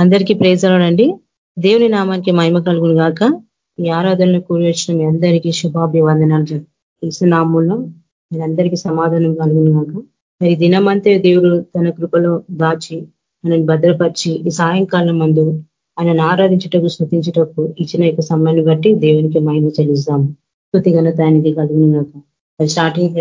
అందరికీ ప్రేజలోనండి దేవుని నామానికి మహిమ కలుగును గాక. ఈ ఆరాధనలు కూడి వచ్చిన మీ అందరికీ శుభాభివందనాలు నామంలో మీ సమాధానం కలుగును గాక. మరి దినమంతే దేవుడు తన కృపలో దాచి మనని భద్రపరిచి ఈ సాయంకాలం మందు ఆయనను ఆరాధించటకు స్మృతించుటకు ఇచ్చిన యొక్క సమ్మాన్ని బట్టి దేవునికి మహిమ చెల్లిస్తాము. స్థుతి ఘనత ఆయనకి కలుగును గాక. మరి స్టార్టింగ్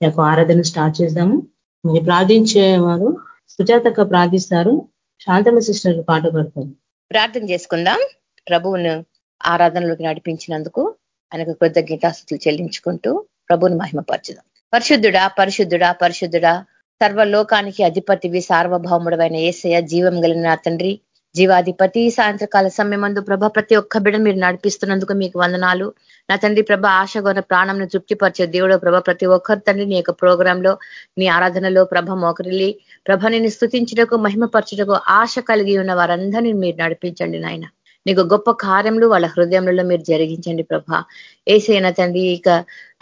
యొక్క ఆరాధన స్టార్ట్ చేద్దాము. మరి ప్రార్థించేవారు సుజాతక ప్రార్థిస్తారు. శాంతమ్మ సిస్టర్ పాట పడతాం. ప్రార్థన చేసుకుందాం. ప్రభువును ఆరాధనలోకి నడిపించినందుకు ఆయనకు కృతజ్ఞతాస్థుతులు చెల్లించుకుంటూ ప్రభువును మహిమపరచుదాం. పరిశుద్ధుడా పరిశుద్ధుడా పరిశుద్ధుడా సర్వలోకానికి అధిపతివి సార్వభౌముడమైన ఏసయ జీవం కలిగిన తండ్రి జీవాధిపతి సాయంత్రకాల సమయమందు ప్రభ ప్రతి ఒక్క బిడ మీరు నడిపిస్తున్నందుకు మీకు వందనాలు. నా తండ్రి ప్రభ ఆశగొన ప్రాణంను తృప్తిపరిచే దేవుడు ప్రభ ప్రతి ఒక్కరి తండ్రి నీ యొక్క ప్రోగ్రాంలో నీ ఆరాధనలో ప్రభ మోకరిలి ప్రభ నేను స్థుతించటకు మహిమపరచుటకు ఆశ కలిగి ఉన్న వారందరినీ మీరు నడిపించండి నాయన. నీకు గొప్ప కార్యములు వాళ్ళ హృదయంలో మీరు జరిగించండి ప్రభ. ఏసైన తండ్రి ఇక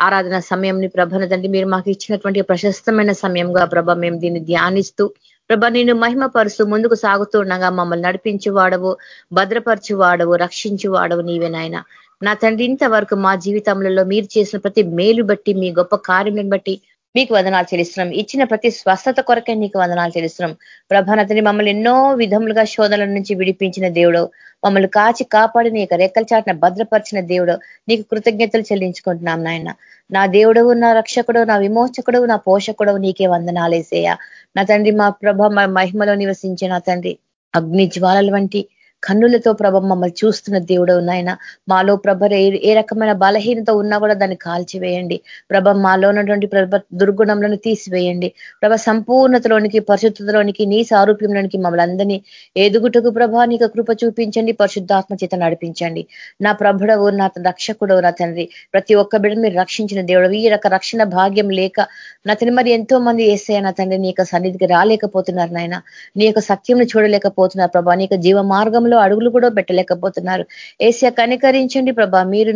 ఆరాధన సమయంని ప్రభన తండ్రి మీరు మాకు ఇచ్చినటువంటి ప్రశస్తమైన సమయంగా ప్రభ మేము దీన్ని ధ్యానిస్తూ ప్రభా నేను మహిమపరుస్తూ ముందుకు సాగుతూ ఉండగా మమ్మల్ని నడిపించి వాడవు భద్రపరచు వాడవు రక్షించి వాడవు నీవే నాయన. నా తండ్రి ఇంతవరకు మా జీవితంలో మీరు చేసిన ప్రతి మేలు బట్టి మీ గొప్ప కార్యం బట్టి మీకు వదనాలు చెల్లిస్తున్నాం. ఇచ్చిన ప్రతి స్వస్థత కొరకే నీకు వదనాలు చెల్లిస్తున్నాం. ప్రభానతని మమ్మల్ని ఎన్నో విధములుగా శోధనల నుంచి విడిపించిన దేవుడు. మమ్మల్ని కాచి కాపాడి నీ రెక్కల చాటున భద్రపరిచిన దేవుడు. నీకు కృతజ్ఞతలు చెల్లించుకుంటున్నాం నాయన. నా దేవుడవు నా రక్షకుడు నా విమోచకుడు నా పోషకుడు నీకే వందనాలేసేయ నా తండ్రి మా ప్రభ మహిమలో నివసించే నా తండ్రి. అగ్ని జ్వాలల వంటి కన్నులతో ప్రభ మమ్మల్ని చూస్తున్న దేవుడు నాయన. మాలో ప్రభ ఏ రకమైన బలహీనత ఉన్నా కూడా దాన్ని కాల్చివేయండి. ప్రభ మాలో ఉన్నటువంటి ప్రభ దుర్గుణంలను తీసివేయండి. ప్రభ సంపూర్ణతలోనికి పరిశుద్ధతలోనికి నీ సారూప్యంలోనికి మమ్మల్ని అందరినీ ఎదుగుటకు ప్రభ నీకు కృప చూపించండి. పరిశుద్ధాత్మ చేత నడిపించండి. నా ప్రభుడవు నా రక్షకుడవు నా తండ్రి ప్రతి ఒక్క బిడ్డ మీరు రక్షించిన దేవుడు ఈ రక రక్షణ భాగ్యం లేక నా తండ్రి మరి ఎంతో మంది వేస్తే నా తండ్రి నీ యొక్క సన్నిధికి రాలేకపోతున్నారు నాయన. నీ యొక్క సత్యంను చూడలేకపోతున్నారు ప్రభా. నీ జీవ మార్గంలో జీవితంలో అడుగులు కూడా పెట్టలేకపోతున్నారు. ఏసియా కనికరించండి ప్రభా. మీరు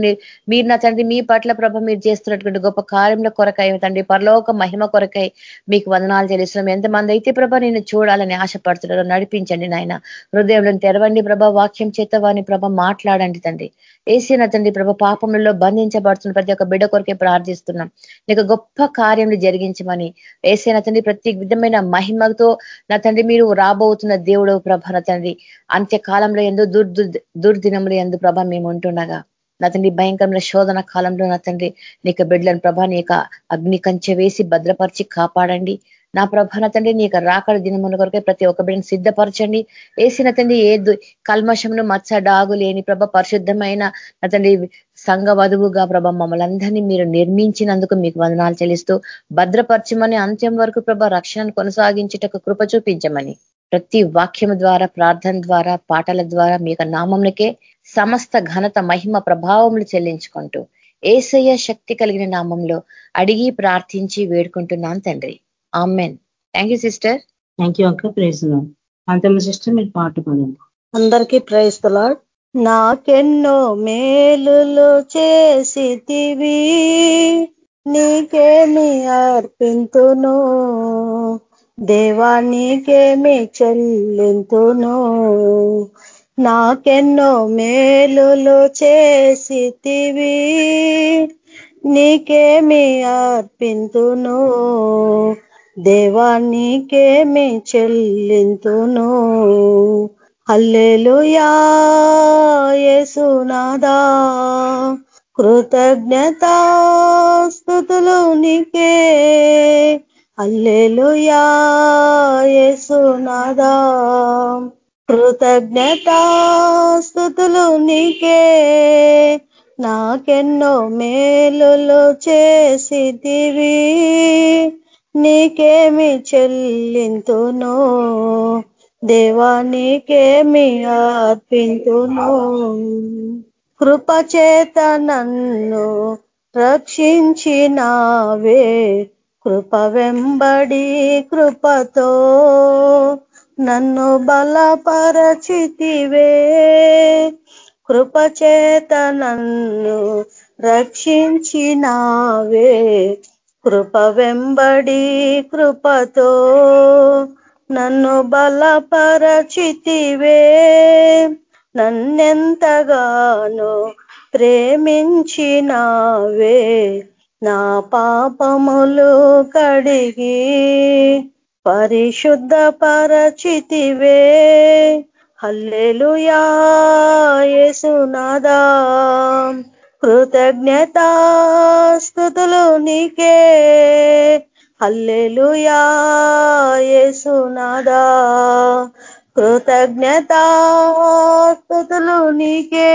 మీరు నా తండ్రి మీ పట్ల ప్రభ మీరు చేస్తున్నటువంటి గొప్ప కార్యంలో కొరకై తండ్రి పరలోక మహిమ కొరకై మీకు వందనాలు తెలుస్తున్నాం ఎంతమంది అయితే ప్రభ నేను చూడాలని ఆశపడుతున్నారో నడిపించండి నాయన. హృదయంలో తెరవండి ప్రభ. వాక్యం చేత వారిని ప్రభ మాట్లాడండి తండ్రి. ఏసీ తండ్రి ప్రభ పాపంలో బంధించబడుతున్న ప్రతి ఒక్క బిడ్డ కొరకే ప్రార్థిస్తున్నాం. నీకు గొప్ప కార్యం జరిగించమని ఏసీ తండ్రి ప్రతి విధమైన మహిమతో నా తండ్రి మీరు రాబోతున్న దేవుడు ప్రభ నా తండ్రి. అంత్యకాలంలో ఎందు దుర్ దుర్దినములు ఎందు ప్రభ మేము ఉంటుండగా. నా తండ్రి భయంకరమైన శోధన కాలంలో నా తండ్రి నీకు బిడ్డలను ప్రభ నీ అగ్ని కంచె వేసి భద్రపరిచి కాపాడండి. నా ప్రభాన తండ్రి నీ యొక్క రాకడ దినముల కొరకే ప్రతి ఒక్క బిడ్డను సిద్ధపరచండి. వేసిన తండ్రి ఏ కల్మషమును మచ్చ డాగు లేని ప్రభ పరిశుద్ధమైన నా తండ్రి సంఘ వధువుగా ప్రభ మమ్మల్ని అందరినీ మీరు నిర్మించినందుకు మీకు వందనాలు చెల్లిస్తూ భద్రపరచమని అంత్యం వరకు ప్రభ రక్షణను కొనసాగించుటకు కృప చూపించమని ప్రతి వాక్యం ద్వారా ప్రార్థన ద్వారా పాటల ద్వారా మీ నామంలకే సమస్త ఘనత మహిమ ప్రభావములు చెల్లించుకుంటూ ఏసయ్య శక్తి కలిగిన నామంలో అడిగి ప్రార్థించి వేడుకుంటున్నాను తండ్రి. Amen thank you sister thank you అక్క ప్రైజ్ అంతమ్మ సిస్టర్ మీరు పాట పడండి. అందరికీ ప్రైజ్ తలాడ్ నాకెన్నో మేలులు చేసితివి నీకేమి అర్పింతును? దేవానికేమి చెల్లింతును? నాకెన్నో మేలులు చేసితివి నీకేమి అర్పింతును? దేవానికేమి చెల్లింతును. అల్లెలుయాసునాదా యేసునాదా స్థుతులు నీకే. అల్లెలుయాసునాదా యేసునాదా స్థుతులు నీకే. నాకెన్నో మేలులు చేసిదివి నీకేమి చెల్లింతును? దేవా నీకేమి అర్పింతును? కృపచేత నన్ను రక్షించినావే. కృప వెంబడి కృపతో నన్ను బలపరచితివే. కృపచేత నన్ను రక్షించినావే. కృప వెంబడి కృపతో నన్ను బలపరచితివే. నన్నెంతగానో ప్రేమించినావే. నా పాపములు కడిగి పరిశుద్ధ పరచితివే హల్లెలుయా యేసునాదా కృతజ్ఞతా స్థుతులు నీకే హల్లెలుయాసునాదా యేసునాదా స్థుతులు నీకే.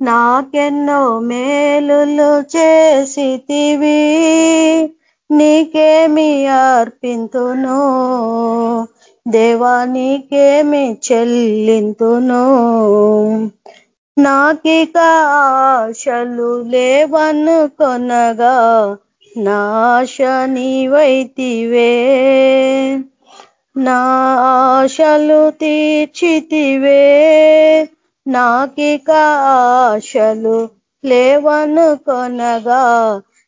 నాకెన్నో మేలులు చేసితివి. నీకేమి అర్పింతును? దేవా నీకేమి చెల్లింతును? నాకిక ఆశలు లేవను కొనగా నాశ నీవైతివే నా ఆశలు తీర్చితివే. నాకిక ఆశలు లేవను కొనగా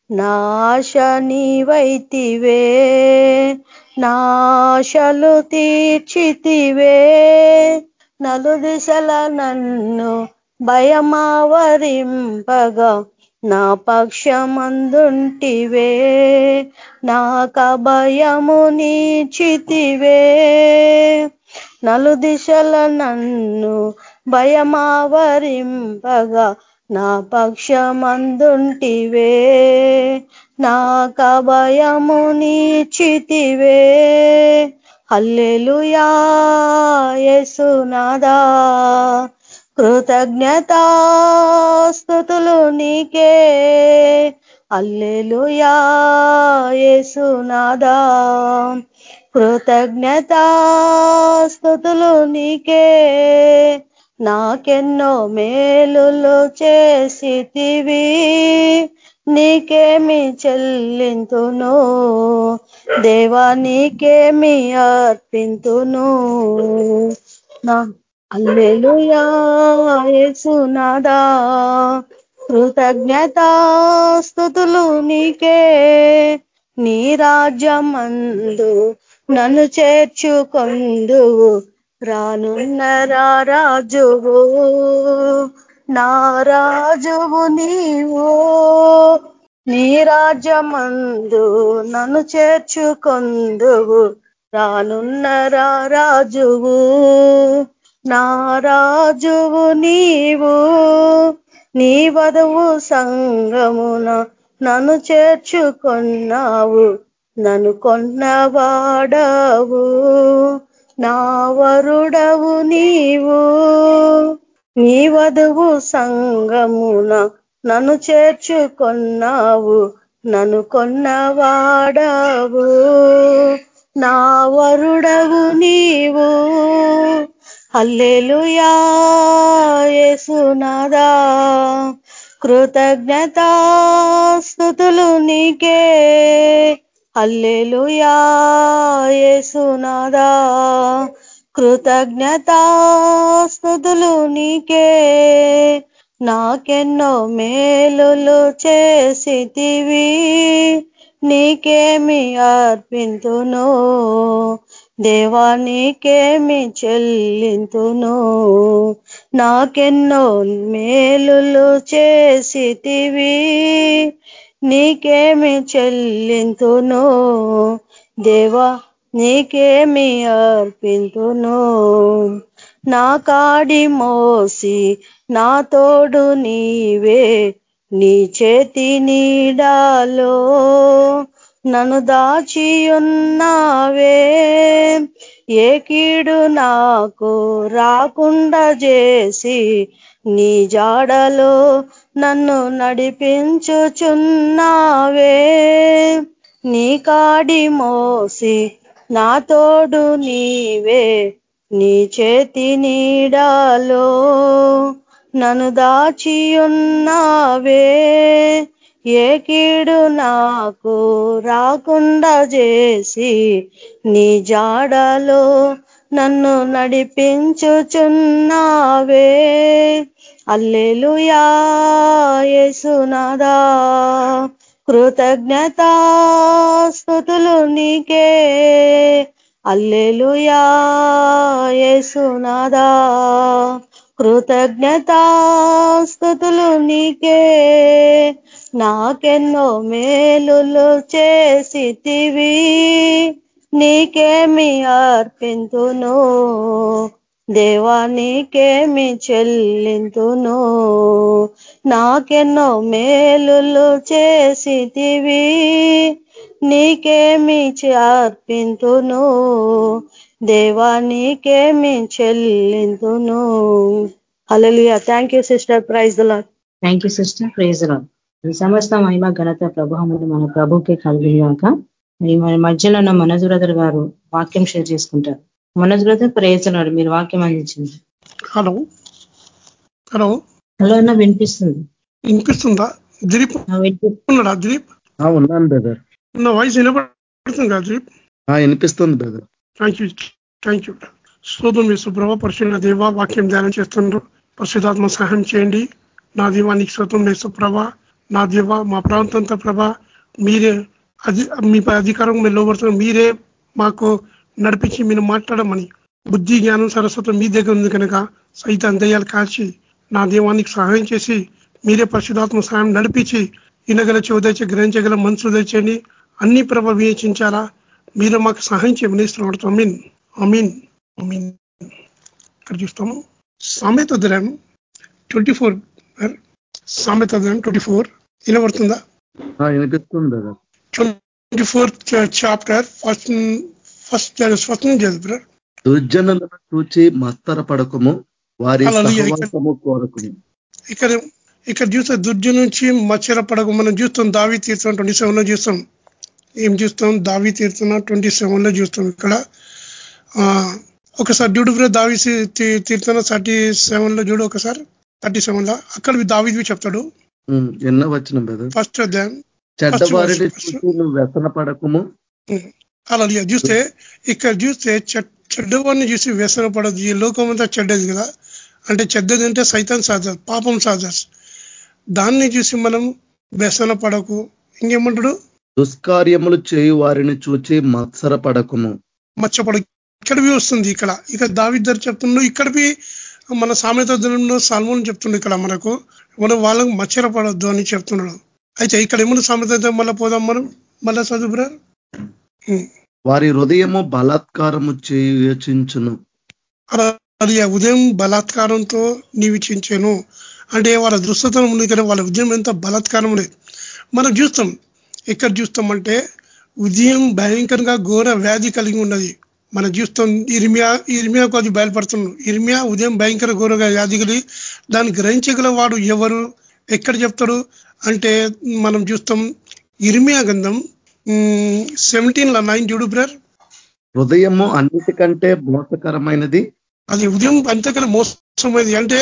నాశ నీవైతివే నాశలు తీర్చితివే. నలు దిశల నన్ను భయమావరింపగా నా పక్షమందుంటివే నాక భయము నీచితివే. నలు దిశల నన్ను భయమావరింపగా నా పక్షమందుంటివే నాక భయము నీచితివే. హల్లెలుయా యేసునాదా కృతజ్ఞతా స్థుతులు నీకే అల్లెలుయాసునాదా యేసునాదా స్థుతులు నీకే. నాకెన్నో మేలులు చేసితివి. నీకేమి చెల్లింతును? దేవా నీకేమి అర్పింతును? నా అల్లెలుయాసునాదా కృతజ్ఞతాస్తుతులు నీకే. నీ రాజ్యమందు నన్ను చేర్చుకొందువు రానున్న రాజువు నా రాజువు నీవు. నీ రాజ్యమందు నన్ను చేర్చుకొందువు రానున్న రాజువు. నా రాజువు నీవు నీ వధువు సంగమున నన్ను చేర్చుకొన్నావు నన్ను కొన్నవాడవు. నా వరుడవు నీవు నీ వధువు సంగమున నన్ను చేర్చుకొన్నావు నన్ను కొన్నవాడవు. నా వరుడవు నీవు హల్లెలుయా యేసునాదా కృతజ్ఞతా స్థుతులు నీకే. హల్లెలుయా యేసునాదా కృతజ్ఞతా స్థుతులు నీకే. నాకెన్నో మేలులు చేసితివి నీకేమి అర్పింతును. దేవానికేమి చెల్లింతును? నాకెన్నో మేలులు చేసితివి. నీకేమి చెల్లింతును? దేవా నీకేమి అర్పింతును? నా కాడి మోసి నా తోడు నీవే నీ చేతి నీడాలో. నన్ను దాచియున్నావే. ఏ కీడు నాకు రాకుండా చేసి నీ జాడలో నన్ను నడిపించుచున్నావే. నీ కాడి మోసి నా తోడు నీవే. నీ చేతి నీడాలో నన్ను దాచియున్నావే. ఏ కీడు నాకు రాకుండా చేసి నీ జాడలో నన్ను నడిపించుచున్నావే. అల్లెలుయా యేసునాదా కృతజ్ఞతా స్థుతులు నీకే. అల్లెలుయా యేసునాదా కృతజ్ఞతా స్థుతులు నీకే. నాకెన్నో మేలులు చేసితివి నీకేమి అర్పింతును దేవా నీకేమి చెల్లింతును? నాకెన్నో మేలులు చేసితివి నీకేమి అర్పింతును దేవా నీకేమి చెల్లింతును? అలలియా thank you sister praise Lord thank you sister praise Lord సమస్త మహిమ ఘనత ప్రభావములు మన ప్రభుకే కలిగినాక మన మధ్యలో ఉన్న మనోజ్ బ్రదర్ గారు వాక్యం షేర్ చేసుకుంటారు. మనోజ్ బ్రదర్ ప్రయోజనాడు మీరు వాక్యం అందించండి. హలో. హలో. హలో అన్న వినిపిస్తుంది? వినిపిస్తుందా? దిలీప్ ఉన్నాడా దిలీప్? ఉన్నాను బ్రదర్. నా వాయిస్ వినపడుతుంది దిలీప్? వినిపిస్తుంది brother. Thank you thank you. స్తోత్రం సుప్రభ పరిశుభ్ర దేవ వాక్యం ధ్యానం చేస్తున్నారు పరిశుధాత్మ సహాయం చేయండి. నా దీవానికి స్తోత్రం సుప్రభ నా దేవ మా ప్రాంతంతో ప్రభ మీరే అది మీ అధికారం మీరు లోపడుతున్న మీరే మాకు నడిపించి మీరు మాట్లాడమని బుద్ధి జ్ఞానం సరస్వతం మీ దగ్గర ఉంది కనుక సైతం దయ్యాలు కాల్చి నా దేవానికి సహాయం చేసి మీరే పరిశుధాత్మ సహాయం నడిపించి వినగల చెవుదచ్చి గ్రహించగల మనసు తెచ్చండి అన్ని ప్రభ వివేచించాలా? మీరు మాకు సహాయం చేయమని ఇస్తున్నాడు. అమీన్. అమీన్. అమీన్. ఇక్కడ చూస్తాము. సామెత ధరం ట్వంటీ ఫోర్ సామెత ట్వంటీ ఫోర్ వినబడుతుందా? వినిపిస్తుంది twenty fourth chapter first first నుంచి చదువు దుర్జనులను చూచి మత్తర పడకము వారి కోరకుము. ఇక్కడ ఇక్కడ చూస్తే దుర్జ నుంచి మచ్చర పడకు మనం చూస్తాం దావి తీర్థం ట్వంటీ సెవెన్లో చూస్తాం. ఏం చూస్తాం? దావి తీర్థం ట్వంటీ సెవెన్లో చూస్తాం ఇక్కడ. ఒకసారి డ్యూడు దావి తీర్థన థర్టీ సెవెన్లో చూడు ఒకసారి. థర్టీ సెవెన్లో. అక్కడ దావిది చెప్తాడు. ఎన్నో వచ్చిన ఫస్ట్ అధ్యాయం. చెడ్డవారిని చూసి నువ్వు వ్యసన పడకము. అలా చూస్తే ఇక్కడ చూస్తే చెడ్డవాడిని చూసి వ్యసన పడదు. ఈ లోకం అంతా చెడ్డది కదా. అంటే చెడ్డది అంటే సైతం సాజస్ పాపం సాజస్ దాన్ని చూసి మనం వ్యసన పడకు. ఇంకేమంటాడు? దుష్కార్యములు చేయు వారిని చూచి మత్సర పడకము. మచ్చపడ ఇక్కడివి వస్తుంది ఇక్కడ. ఇక దావిద్దరు చెప్తున్నాడు. ఇక్కడివి మన సామెత దినంలో సల్మోన్ చెప్తుండే ఇక్కడ మనకు మనం వాళ్ళకు మచ్చర పడద్దు అని చెప్తున్నాడు అయితే ఇక్కడ ఏమన్నా సామెత మళ్ళీ పోదాం మనం? మళ్ళా చదువురా వారి హృదయము బలాత్కారము చేయుచును అది ఉదయం బలాత్కారంతో నీవిచించాను. అంటే వాళ్ళ దృష్టతనం ఉంది కదా వాళ్ళ ఉదయం ఎంత బలాత్కారం ఉండేది మనం చూస్తాం. ఎక్కడ చూస్తామంటే ఉదయం భయంకరంగా ఘోర వ్యాధి కలిగి ఉన్నది. మనం చూస్తాం ఇర్మియా ఇర్మియాకు అది బయలుపడుతున్నాం ఇర్మియా ఉదయం భయంకర ఘోరగా వ్యాధి కలిగి దాన్ని గ్రహించగల వాడు ఎవరు ఎక్కడ చెప్తాడు అంటే మనం చూస్తాం ఇర్మియా గంధం సెవెంటీన్ ల నైన్ చూడు బ్రర్ హృదయము అన్నిటికంటే మోసకరమైనది. అది ఉదయం అంతకన్నా మోసమైనది. అంటే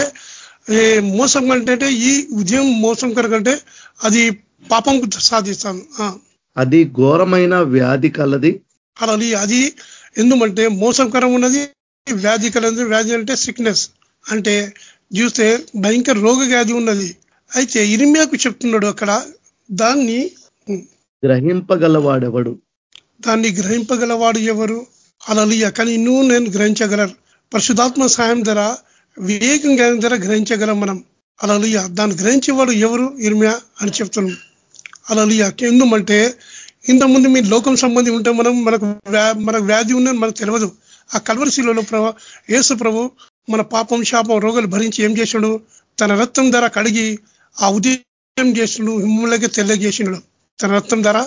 మోసం అంటే ఈ ఉదయం మోసం కనుకంటే అది పాపం సాధిస్తాను. అది ఘోరమైన వ్యాధి కలది. అలా అది ఎందుకంటే మోసంకరం ఉన్నది వ్యాధి కలది వ్యాధి అంటే సిక్నెస్ అంటే చూస్తే భయంకర రోగ వ్యాధి ఉన్నది. అయితే ఇరిమియాకు చెప్తున్నాడు అక్కడ దాన్ని గ్రహింపగలవాడెవడు? దాన్ని గ్రహింపగలవాడు ఎవరు? అలలియ కానీ నువ్వు నేను గ్రహించగలరు పరిశుధాత్మ సాయం ధర వివేకం జ్ఞానం ధర గ్రహించగలం మనం. అలలియ దాన్ని గ్రహించేవాడు ఎవరు? ఇర్మియా అని చెప్తున్నాం అలలియ ఎందుమంటే ఇంతకుముందు మీ లోకం సంబంధి ఉంటే మనం మనకు మనకు వ్యాధి ఉందని మనకు తెలియదు ఆ కల్వరిశీలలో ప్రభు యేసు ప్రభు మన పాపం శాపం రోగులు భరించి ఏం చేసినాడు తన రక్తం ధర కడిగి ఆ ఉదయం చేసినడు హిమ్మలకి తెల్లగేసినాడు తన రక్తం ధర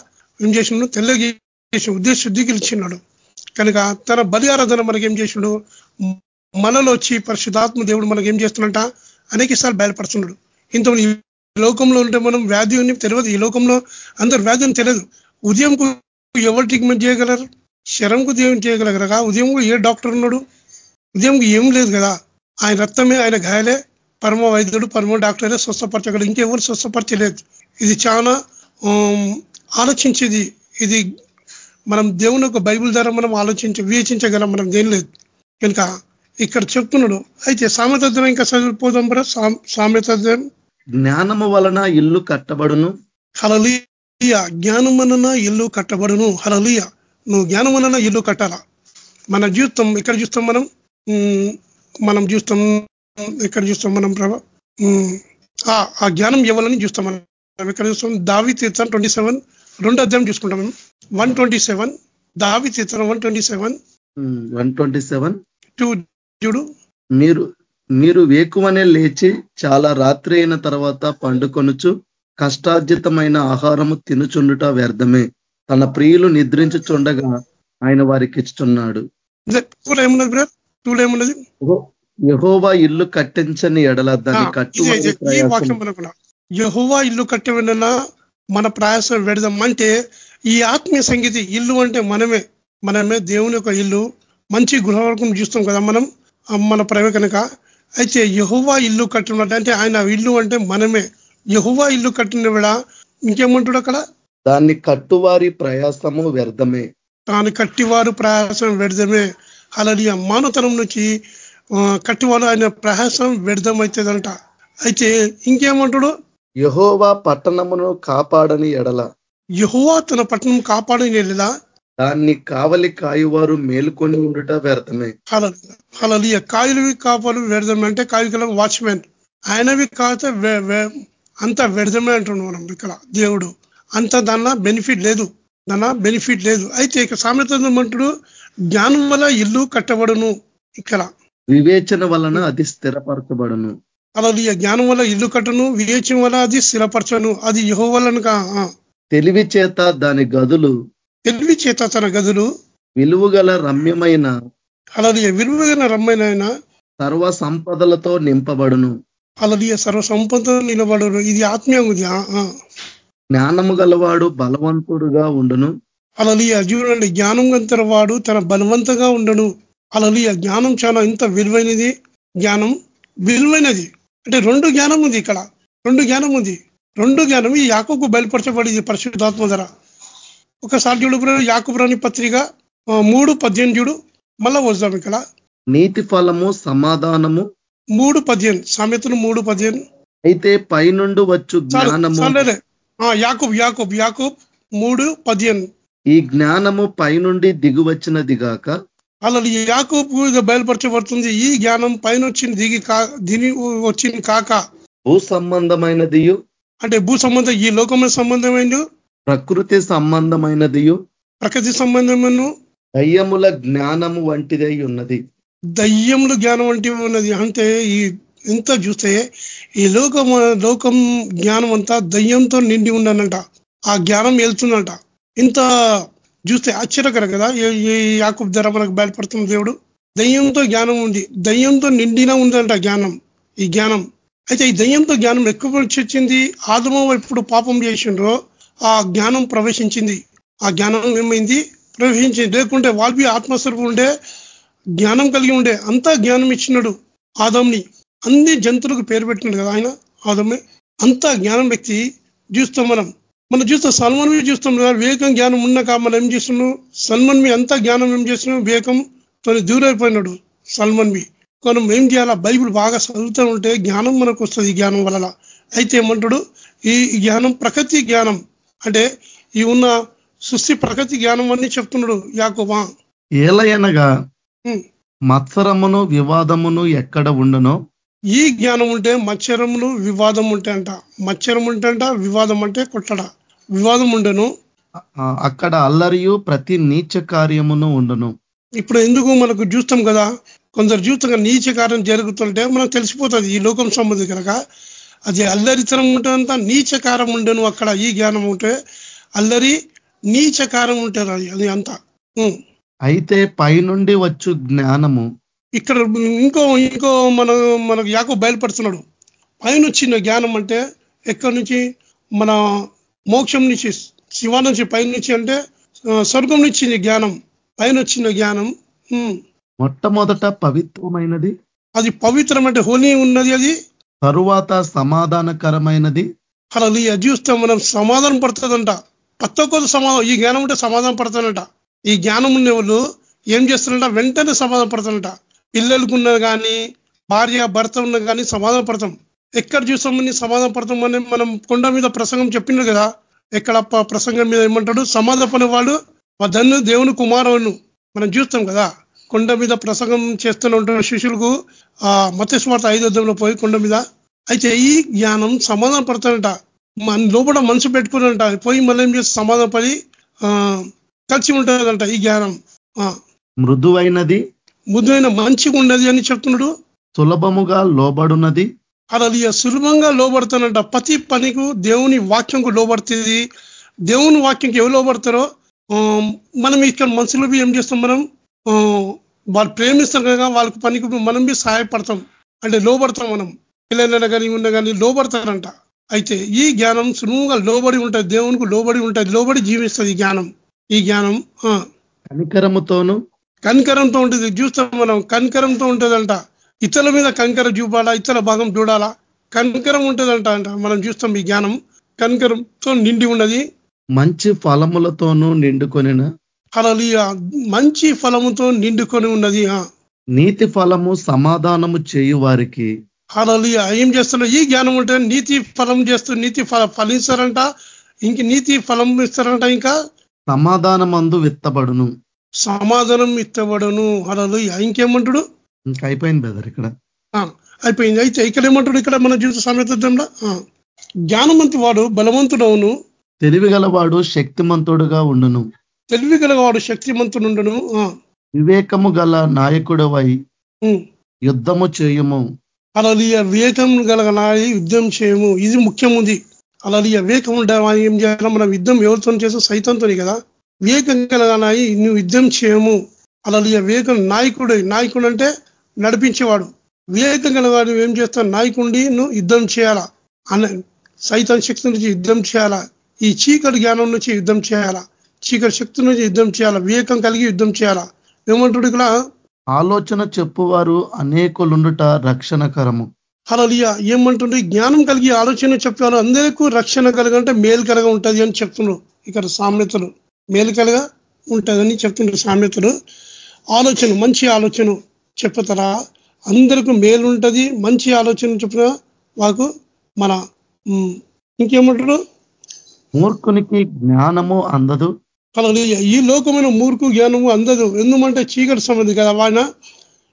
ఏం చేసినాడు తెల్లగేసి ఉద్దేశ శుద్ధికి ఇచ్చినాడు కనుక తన బలి ఆరాధన మనకి ఏం చేసినాడు మనలో వచ్చి పరిశుధాత్మ దేవుడు మనకి ఏం చేస్తున్నట అనేక సార్లు బయలుపడుతున్నాడు ఇంత లోకంలో ఉంటే మనం వ్యాధి అని తెలియదు. ఈ లోకంలో అందరు వ్యాధి అని తెలియదు. ఉదయంకు ఎవరు ట్రీట్మెంట్ చేయగలరు? శరంకు దేవుని చేయగలగరగా ఉదయం ఏ డాక్టర్ ఉన్నాడు? ఉదయం ఏం లేదు కదా? ఆయన రక్తమే ఆయన గాయలే పరమ వైద్యుడు పరమ డాక్టరే స్వస్థపరచగలడు. ఇంకెవరు స్వస్థపరచలేదు? ఇది చాలా ఆలోచించేది. ఇది మనం దేవుని యొక్క బైబిల్ ద్వారా మనం ఆలోచించి వివేచించగలం మనం. దేని లేదు. కనుక ఇక్కడ చెప్తున్నాడు. అయితే సామెతత్వం ఇంకా చదివిపోదాం బరా సామెతత్వం జ్ఞానము వలన ఇల్లు కట్టబడును. హలలియ జ్ఞానం వలన ఇల్లు కట్టబడును. హలలియ నువ్వు జ్ఞానం వలన ఇల్లు కట్టాలా? మన జీవితం ఎక్కడ చూస్తాం మనం? మనం చూస్తాం ఎక్కడ చూస్తాం మనం ప్రభా? ఆ జ్ఞానం ఇవ్వాలని చూస్తాం మనం? ఎక్కడ చూస్తాం? దావి తీర్థం ట్వంటీ సెవెన్ రెండు అధ్యాయం చూసుకుంటాం మనం. వన్ ట్వంటీ సెవెన్ దావి తీర్థం one twenty seven one twenty seven two చూడు. మీరు మీరు వేకువనే లేచి చాలా రాత్రి అయిన తర్వాత పండుకొనుచు కష్టార్జితమైన ఆహారము తినుచుండుట వ్యర్థమే. తన ప్రియులు నిద్రించుచుండగా ఆయన వారికి ఏమున్నది యహోవా ఇల్లు కట్టించని ఎడల దాన్ని కట్టు యహోవా ఇల్లు కట్టి వెంటనే మన ప్రయాసం అంటే ఈ ఆత్మీయ సంగీతి ఇల్లు అంటే మనమే. మనమే దేవుని యొక్క ఇల్లు. మంచి గృహవర్గం చూస్తాం కదా మనం మన ప్రేమ కనుక. అయితే యహోవా ఇల్లు కట్టినట్టు అంటే ఆయన ఇల్లు అంటే మనమే. యహోవా ఇల్లు కట్టిన వేళ ఇంకేమంటాడు అక్కడ? దాన్ని కట్టువారి ప్రయాసము వ్యర్థమే. తాను కట్టివారు ప్రయాసం వ్యర్థమే. అలాగే మానవతనం నుంచి కట్టివారు ఆయన ప్రయాసం వ్యర్థం అవుతుందంట అయితే ఇంకేమంటాడు? యహోవా పట్టణమును కాపాడని ఎడల. యహోవా తన పట్టణం కాపాడని లేదా దాన్ని కావలి కాయువారు మేలుకొని ఉండుట వ్యర్థమే. అలా కాయలువి కాపాడు వ్యర్థం అంటే కాయలు వాచ్మెన్. ఆయనవి వే- అంత వ్యర్థమే అంటున్నాం మనం ఇక్కడ దేవుడు. అంత దానిలో బెనిఫిట్ లేదు. దానిలో బెనిఫిట్ లేదు. అయితే ఇక సామెత ఏమంటాడు జ్ఞానం వల్ల ఇల్లు కట్టబడును. ఇక్కడ. వివేచన వలన అది స్థిరపరచబడును. అలా జ్ఞానం వల్ల ఇల్లు కట్టను. వివేచం వల్ల అది స్థిరపరచను. అది యహో వలన తెలివి చేత దాని గదులు తెలివి చేత తన గదులు విలువగల రమ్యమైన అలా విలువైన రమ్మైన సర్వ సంపదలతో నింపబడును. అలలియ సర్వ సంపద నిలబడరు. ఇది ఆత్మీయం ఇది ఆ, ఆ. జ్ఞానము గలవాడు బలవంతుడుగా ఉండును. అలలియ చూడండి జ్ఞానం గంతర వాడు తన బలవంతంగా ఉండను. అలలియ జ్ఞానం చాలా ఇంత విలువైనది. జ్ఞానం విలువైనది. అంటే రెండు జ్ఞానం ఉంది ఇక్కడ. రెండు జ్ఞానం ఉంది. రెండు జ్ఞానం ఈ యాకకు బయలుపరచబడింది పరిశుద్ధాత్మ ధర ఒకసారి చూడు బ్రో, యాకబురాని పత్రిక మూడు పద్దెనిమిది చూడు. మళ్ళా వద్దాం ఇక్కడ. నీతి ఫలము సమాధానము మూడు పదిహేను. సామెతలు మూడు పదిహేను. అయితే పైనుండి వచ్చు జ్ఞానము. యాకూబ్ యాకూబ్ యాకూబ్ మూడు పదిహేను. ఈ జ్ఞానము పైనుండి దిగువచ్చినది గాక అలా యాకూబ్ బయలుపరచబడుతుంది. ఈ జ్ఞానం పైన వచ్చింది దిగి కా దిని వచ్చింది కాక. భూ సంబంధమైనదియు? అంటే భూ సంబంధం ఈ లోకమైన సంబంధమైన ప్రకృతి సంబంధమైనదియు? ప్రకృతి సంబంధమైన? దయ్యముల జ్ఞానము వంటిదై ఉన్నది. దయ్యములు జ్ఞానం అంటే ఉన్నది. అంటే ఈ ఎంత చూస్తే ఈ లోకం లోకం జ్ఞానం అంతా దయ్యంతో నిండి ఉండనంట ఆ జ్ఞానం వెళ్తుందంట ఇంత చూస్తే ఆశ్చర్యకరం కదా. ఈ- యాకూబ్ ధర మనకు బయలుపడుతున్న దేవుడు. దయ్యంతో జ్ఞానం ఉంది. దయ్యంతో నిండినా ఉందంట జ్ఞానం. ఈ జ్ఞానం. అయితే ఈ దయ్యంతో జ్ఞానం ఎక్కువ వచ్చింది? ఆదమ ఎప్పుడు పాపం చేసిండ్రో ఆ జ్ఞానం ప్రవేశించింది. ఆ జ్ఞానం ఏమైంది? ప్రవేశించింది. లేకుంటే వాళ్ళవి ఆత్మస్వరూపం ఉండే జ్ఞానం కలిగి ఉండే అంతా జ్ఞానం ఇచ్చినాడు ఆదంని అన్ని జంతువులకు పేరు పెట్టినాడు కదా ఆయన ఆదమే. అంతా జ్ఞానం వ్యక్తి చూస్తాం మనం. మనం చూస్తాం సల్మాన్ మీద చూస్తాం కదా వివేకం జ్ఞానం ఉన్నాక మనం ఏం చేస్తున్నాం? సల్మాన్ మీ అంతా జ్ఞానం ఏం చేస్తున్నాం? వివేకం తను దూరైపోయినాడు సల్మాన్ మీ మనం ఏం చేయాలా? బైబిల్ బాగా చదువుతూ ఉంటే జ్ఞానం మనకు వస్తుంది ఈ జ్ఞానం వలన. అయితే ఏమంటాడు? ఈ జ్ఞానం ప్రకృతి జ్ఞానం. అంటే ఈ ఉన్న సృష్టి ప్రకృతి జ్ఞానం అని చెప్తున్నాడు యాకోబా. ఏలయనగా మత్సరమును వివాదమును ఎక్కడ ఉండునో? ఈ జ్ఞానం ఉంటే మత్సరములు వివాదం ఉంటే అంట మత్సరం ఉంటే అంట వివాదం అంటే కొట్టడ. వివాదం ఉండను. అక్కడ అల్లరియు ప్రతి నీచ కార్యమును ఉండును. ఇప్పుడు ఎందుకు మనకు చూస్తాం కదా? కొందరు చూస్తాం నీచ కార్యం జరుగుతుంటే మనకు తెలిసిపోతుంది ఈ లోకం సంబంధి కనుక. అది అల్లరితనం ఉంటుందంతా నీచకారం ఉండను అక్కడ ఈ జ్ఞానం ఉంటే. అల్లరి నీచకారం ఉంటుంది అది అది అంతా. అయితే పైనుండి వచ్చు జ్ఞానము. ఇక్కడ ఇంకో ఇంకో మన మనకు యాకో బయలుపడుతున్నాడు పైన వచ్చిన జ్ఞానం అంటే ఎక్కడి నుంచి? మన మోక్షం నుంచి శివ నుంచి పైన నుంచి అంటే స్వర్గం నుంచి జ్ఞానం. పైన వచ్చిన జ్ఞానం. మొట్టమొదట పవిత్రమైనది. అది పవిత్రం అంటే హోలీ ఉన్నది అది. తరువాత సమాధానకరమైనది. అలా అది చూస్తే మనం సమాధానం పడుతుందంట. కొత్త కొత్త సమాధానం ఈ జ్ఞానం ఉంటే సమాధానం పడుతుందంట. ఈ జ్ఞానం ఉన్న వాళ్ళు ఏం చేస్తారంట వెంటనే సమాధాన పడుతుందంట పిల్లలకు ఉన్నది కానీ భార్య భర్త ఉన్న కానీ సమాధాన పడతాం ఎక్కడ చూస్తామని పడతాం అని మనం కొండ మీద ప్రసంగం చెప్పినారు కదా? ఎక్కడ ప్రసంగం మీద ఏమంటాడు? సమాధాన వాడు ధన్ను దేవుని కుమారుడు మనం చూస్తాం కదా? కొండ మీద ప్రసంగం చేస్తూనే ఉంటాడు శిష్యులకు ఆ మత్స్వార్త ఐదోద్దంలో పోయి కొండ మీద అయితే ఈ జ్ఞానం సమాధాన పడతాడంట మన లోపల మనసు పెట్టుకున్నాడంట పోయి మళ్ళీ ఏం చేస్తే సమాధాన పడి ఆ కలిసి ఉంటుందంట ఈ జ్ఞానం. మృదువైనది ముద్రైన మంచిగా ఉన్నది అని చెప్తున్నాడు. సులభముగా లోబడున్నది అలా సులభంగా లోబడతానంట ప్రతి పనికి దేవుని వాక్యంకు లోబడుతుంది. దేవుని వాక్యంకి ఎవరు లోబడతారో మనం ఇక్కడ మనుషులు ఏం చేస్తాం మనం? వాళ్ళు ప్రేమిస్తారు కదా వాళ్ళకి పనికి మనం బి సహాయపడతాం. అంటే లోబడతాం మనం. పిల్లలైనా కానీ ఉన్నా కానీ లోబడతారంట. అయితే ఈ జ్ఞానం సులువుగా లోబడి ఉంటుంది దేవునికి లోబడి ఉంటుంది లోబడి జీవిస్తుంది ఈ జ్ఞానం. ఈ జ్ఞానం కనికరముతోను. కనికరంతో ఉంటుంది. చూస్తాం మనం. కనికరంతో ఉంటుందంట. ఇతరుల మీద కనికరం చూపాలా? ఇతర భాగం చూడాలా? కనికరం ఉంటుందంట అంట. మనం చూస్తాం ఈ జ్ఞానం. కనికరంతో నిండి ఉన్నది. మంచి ఫలములతోనూ నిండుకొనిన. అలలియ మంచి ఫలముతో నిండుకొని ఉన్నది నీతి ఫలము సమాధానము చేయు వారికి. అలలియ ఏం చేస్తున్నారు ఈ జ్ఞానం ఉంటే నీతి ఫలం చేస్తూ నీతి ఫల ఫలిస్తారంట. ఇంక నీతి ఫలం ఇస్తారంట ఇంకా. సమాధానమందు విత్తబడును. సమాధానం ఇత్తబడును అలలియ ఇంకేమంటాడు? ఇంకా అయిపోయింది బ్రదర్ ఇక్కడ. ఆ, అయిపోయింది. అయితే ఇక్కడ ఏమంటాడు ఇక్కడ మన జీవిత సమేతంలో జ్ఞానవంతి వాడు బలవంతుడవును. తెలివి గలవాడు శక్తిమంతుడుగా ఉండును. తెలివి గలవాడు శక్తిమంతుడుండును. ఆ, వివేకము గల నాయకుడవై. యుద్ధము చేయుము. అలలియ వివేకం గలగనాయి యుద్ధం చేయము. ఇది ముఖ్యముంది. అలలియ వివేకం ఉండాలి ఏం చేయాలి? మనం యుద్ధం ఎవరితో చేస్తాం సైతంతో కదా? వివేకం కలగానాయి నువ్వు యుద్ధం చేయము. అలలియ వివేకం నాయకుడు నాయకుడు అంటే నడిపించేవాడు. వివేకం గలవాడు ఏం చేస్తావు నాయకుండి నువ్వు యుద్ధం చేయాలా? అన్న సైతం శక్తి నుంచి యుద్ధం చేయాలా? ఈ చీకటి జ్ఞానం నుంచి యుద్ధం చేయాలా? చీకటి శక్తి నుంచి యుద్ధం చేయాలా? వివేకం కలిగి యుద్ధం చేయాలా? ఏమంటాడు ఇక్కడ? ఆలోచన చెప్పువారు అనేకులుండుట రక్షణకరము. హలలియ ఏమంటుండే జ్ఞానం కలిగి ఆలోచన చెప్పారు అందరికీ రక్షణ కలగంటే మేలు కలగ ఉంటుంది అని చెప్తున్నారు ఇక్కడ సామెతలు. మేలు కలగా ఉంటుందని చెప్తుండ్రు సామెతలు. ఆలోచన మంచి ఆలోచన చెప్తారా అందరికీ మేలు ఉంటుంది మంచి ఆలోచన చెప్పిన వాళ్ళకు మన ఇంకేమంటారు మూర్ఖునికి జ్ఞానము అందదు. హల్లెలూయ. ఈ లోకమైన మూర్ఖు జ్ఞానము అందదు. ఎందుకంటే చీకటి సంబంధి కదా వాయన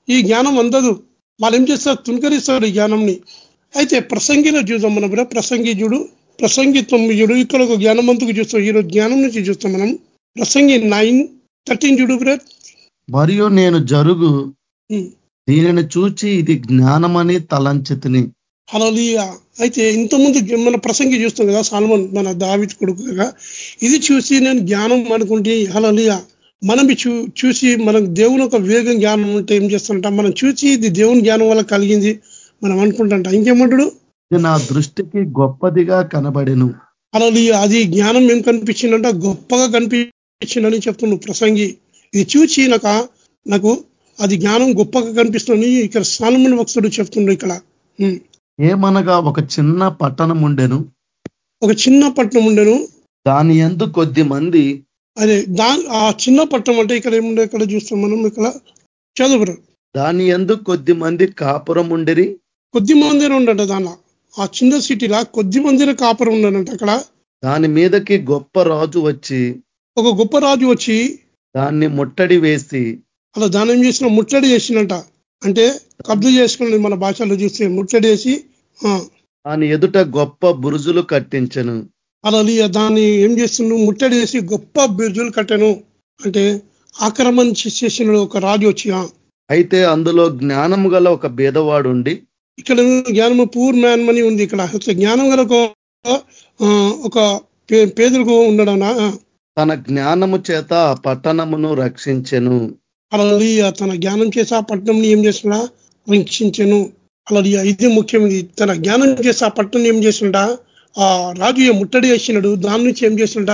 ఈ జ్ఞానం అందదు. వాళ్ళు ఏం చేస్తారు తునకరిస్తారు ఈ జ్ఞానంని. అయితే ప్రసంగిలో చూద్దాం మనం బ్రో ప్రసంగి చూడు. ప్రసంగి తొమ్మిది చూడు ఇక్కడ ఒక జ్ఞానవంతుకు చూస్తాం. ఈరోజు జ్ఞానం నుంచి చూస్తాం మనం. ప్రసంగి నైన్ థర్టీన్ చూడు మరియు నేను జరుగు. దీనిని చూచి ఇది జ్ఞానమని తలంచితిని. హలలియ అయితే ఇంతకుముందు మన ప్రసంగి చూస్తాం కదా సాల్మన్ మన దావిత్ కొడుకు కదా. ఇది చూసి నేను జ్ఞానం అనుకుంటే హలలియ మనం చూ చూసి మనకు దేవుని ఒక వేగం జ్ఞానం ఉంటే ఏం చేస్తుంట మనం చూసి ఇది దేవుని జ్ఞానం వల్ల కలిగింది మనం అనుకుంటుంట ఇంకేమంటాడు? నా దృష్టికి గొప్పదిగా కనబడెను. హలలియ అది జ్ఞానం ఏం కనిపించిందంట? గొప్పగా కనిపించిందని చెప్తున్నాడు ప్రసంగి. ఇది చూసి నాకు నాకు అది జ్ఞానం గొప్పగా కనిపిస్తుంది ఇక్కడ సాల్మన్ వక్తుడు చెప్తుండ్రు ఇక్కడ. ఏమనగా ఒక చిన్న పట్టణం ఉండెను ఒక చిన్న పట్టణం ఉండెను దాని ఎందు కొద్ది మంది అదే దా ఆ చిన్న పట్టణం అంటే ఇక్కడ ఏముండే? ఇక్కడ చూస్తాం మనం ఇక్కడ చదువురు దాని ఎందు కొద్ది మంది కాపురం ఉండిరి. కొద్ది మందిరం ఉండట దానిలో ఆ చిన్న సిటీలా కొద్ది మందిర కాపురం ఉండనంట అక్కడ. దాని మీదకి గొప్ప రాజు వచ్చి ఒక గొప్ప రాజు వచ్చి దాన్ని ముట్టడి వేసి అలా దానం ఏం చేసిన ముట్టడి చేసినట. అంటే కబ్జా చేసుకున్నది మన భాషలో చూస్తే ముట్టడి చేసి దాని ఎదుట గొప్ప బురుజులు కట్టించెను. అలా లీ- దాన్ని ఏం చేస్తుండు ముట్టడి చేసి గొప్ప బిర్జులు కట్టాను. అంటే ఆక్రమణ చేసిన ఒక రాజు వచ్చి అయితే అందులో జ్ఞానము గల ఒక భేదవాడు ఉండి ఇక్కడ జ్ఞానము పూర్ మ్యాన్ అని ఉంది ఇక్కడ. జ్ఞానం గల ఒక పేదలకు ఉండడం తన జ్ఞానము చేత ఆ పట్టణమును రక్షించెను. అలా తన జ్ఞానం చేసి ఆ పట్టణంని ఏం చేసినా రక్షించను. అలా ఇది ముఖ్యమైనది తన జ్ఞానం చేసి ఆ పట్టణం ఏం చేసిండ ఆ రాజు ముట్టడి చేసినాడు. దాని నుంచి ఏం చేసిండ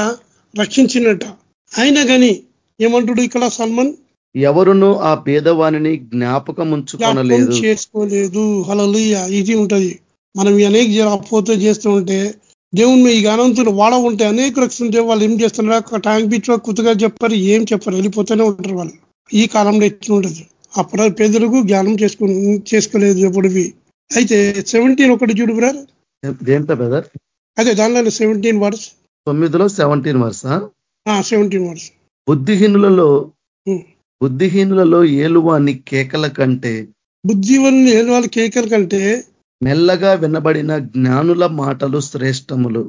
రక్షించినట. అయినా కానీ ఏమంటాడు ఇక్కడ సల్మాన్? ఎవరును ఆ పేదవానిని జ్ఞాపకం ఉంచుకొనలేదు. చేసుకోలేదు. హలలుయ ఇది ఉంటది. మనం అనేక జర అపోతే చేస్తూ ఉంటే దేవుని ఈ జ్ఞానంతో వాడ ఉంటే అనేక రక్షణ వాళ్ళు ఏం చేస్తున్నారు ఒక ట్యాంక్ బీచ్ కుతుగా చెప్పారు ఏం చెప్పారు వెళ్ళిపోతూనే ఉంటారు వాళ్ళు. ఈ కాలంలో ఎట్లా ఉంటుంది? అప్పుడు పేదలకు జ్ఞానం చేసుకో చేసుకోలేదు ఎప్పుడువి. అయితే సెవెంటీన్ ఒకటి చూడు బ్రదర్ దేంట బ్రదర్ అదే దానిలో సెవెంటీన్ వర్డ్స్ తొమ్మిదిలో సెవెంటీన్ వర్స సెవెంటీన్ వర్డ్స్ బుద్ధిహీనులలో బుద్ధిహీనులలో ఏలువాని కేకల కంటే బుద్ధివల్ని వాళ్ళ కేకల కంటే మెల్లగా వినబడిన జ్ఞానుల మాటలు శ్రేష్టములు.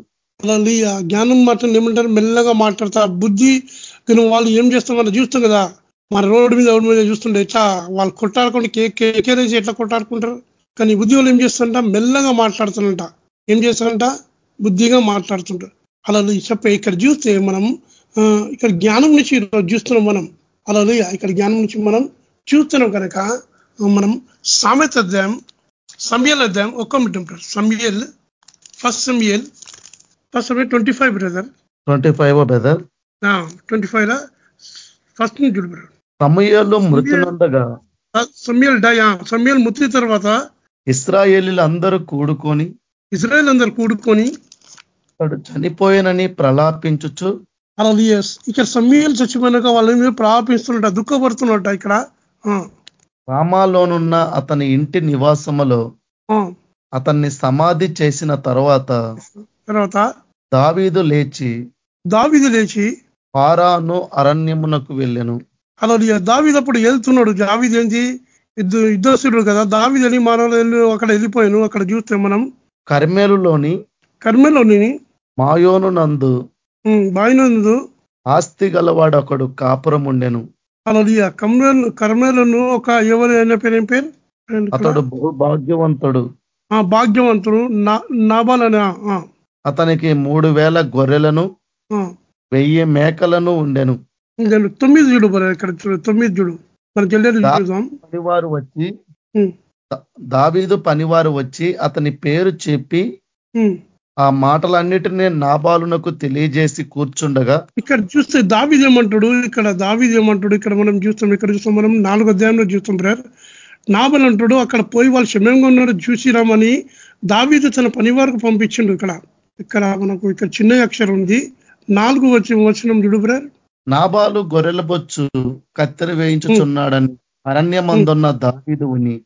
జ్ఞానం మాటలు ఏమంటారు? మెల్లగా మాట్లాడతారు బుద్ధి వాళ్ళు ఏం చేస్తాం మనం చూస్తాం కదా. మన రోడ్డు మీద రోడ్డు మీద చూస్తుంటే ఎట్లా వాళ్ళు కొట్టాడుకుంటే కేకేరేసి ఎట్లా కొట్టాడుకుంటారు కానీ బుద్ధి వాళ్ళు ఏం చేస్తుంట మెల్లగా మాట్లాడుతుంట ఏం చేస్తారంట? బుద్ధిగా మాట్లాడుతుంటారు. అలా చెప్పే ఇక్కడ చూస్తే మనం ఇక్కడ జ్ఞానం నుంచి చూస్తున్నాం మనం. అలా ఇక్కడ జ్ఞానం నుంచి మనం చూస్తున్నాం కనుక మనం సామెత అధ్యాయం సమయల్ అధ్యాయం ఒక్క మినిట్ సమయల్ ఫస్ట్ సమయల్ ఫస్ట్ సమయం twenty five brother twenty five brother twenty five లా ఫస్ట్ నుంచి చూడు బ్రదర్ సమయాల్లో మృతునందగా సమయల్ డయా సమయల్ మృతి తర్వాత ఇస్రాయేలీలు అందరూ కూడుకొని ఇజ్రాయెల్ అందరు కూడుకొని అతడు చనిపోయానని ప్రలాపించుచు. అలా ఇక్కడ సమయాలు చచ్చిపోయినాక వాళ్ళ మీద ప్రాపిస్తున్నట దుఃఖపడుతున్నట ఇక్కడ. రామాలోనున్న అతని ఇంటి నివాసములో అతన్ని సమాధి చేసిన తర్వాత తర్వాత దావీదు లేచి దావీదు లేచి పారాను అరణ్యమునకు వెళ్ళాను. అలా దావీదు అప్పుడు వెళ్తున్నాడు. దావీదు ఏంటి యుద్ధ యుద్ధస్తుడు కదా. దావీదని మనలో అక్కడ వెళ్ళిపోయాను. అక్కడ చూస్తే మనం కర్మేలులోని కర్మేలోని మాయోను నందు బాయినందు ఆస్తి గలవాడు ఒకడు కాపురం ఉండెను. అలా కర్మేలను ఒక ఎవరు అయిన పేరు పేరు? అతడు భాగ్యవంతుడు భాగ్యవంతుడు నాబాల్ అనే అతనికి మూడు వేల గొర్రెలను వెయ్యి మేకలను ఉండెను. తొమ్మిది జుడు ఇక్కడ తొమ్మిది చూద్దాం. పనివారు వచ్చి దావీదు పనివారు వచ్చి అతని పేరు చెప్పి ఆ మాటలన్నిటినీ నాబాలునకు తెలియజేసి కూర్చుండగా ఇక్కడ చూస్తే దావిది ఏమంటాడు? ఇక్కడ దావిది ఏమంటాడు? ఇక్కడ మనం చూస్తాం ఇక్కడ చూస్తాం మనం నాలుగో అధ్యాయంలో చూస్తాం బ్రదర్. నాబల్ అంటాడు అక్కడ పోయి వాళ్ళు క్షమంగా ఉన్నాడు చూసిరామని దావీదు తన పని వరకు పంపించిండు ఇక్కడ. ఇక్కడ మనకు ఇక్కడ చిన్న అక్షరం ఉంది. నాలుగు వచ్చి వచ్చిన చూడు బ్రదర్. నాబాలు గొర్రెల బొచ్చు కత్తెర వేయించుచున్నాడని అరణ్యమందున్న దావీదు ఉని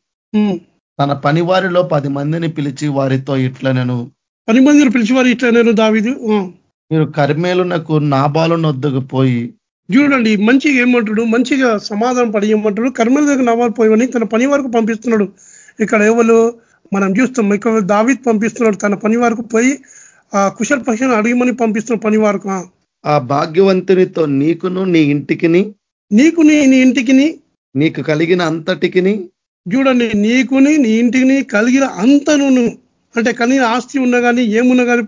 తన పనివారిలో పది మందిని పిలిచి వారితో ఇట్లా నేను పది మందిని పిలిచి వారు ఇట్లా నేను దావీదు మీరు కర్మేలునకు నాబాలు నొద్దుకు పోయి చూడండి మంచిగా ఏమంటాడు మంచిగా సమాధానం పడి ఏమంటాడు కర్మల దగ్గర నవాలు పోయమని తన పని వరకు పంపిస్తున్నాడు. ఇక్కడ ఎవరు మనం చూస్తాం ఇక్కడ దావిత్ పంపిస్తున్నాడు తన పని వరకు పోయి ఆ కుశల పక్షులు అడిగమని పంపిస్తున్న పని వరకు ఆ. భాగ్యవంతునితో నీకును నీ ఇంటికిని నీకు నీ ఇంటికిని నీకు కలిగిన అంతటికిని చూడండి నీకుని నీ ఇంటికి కలిగిన అంతను అంటే కలిగిన ఆస్తి ఉన్నా కానీ ఏమున్నా కానీ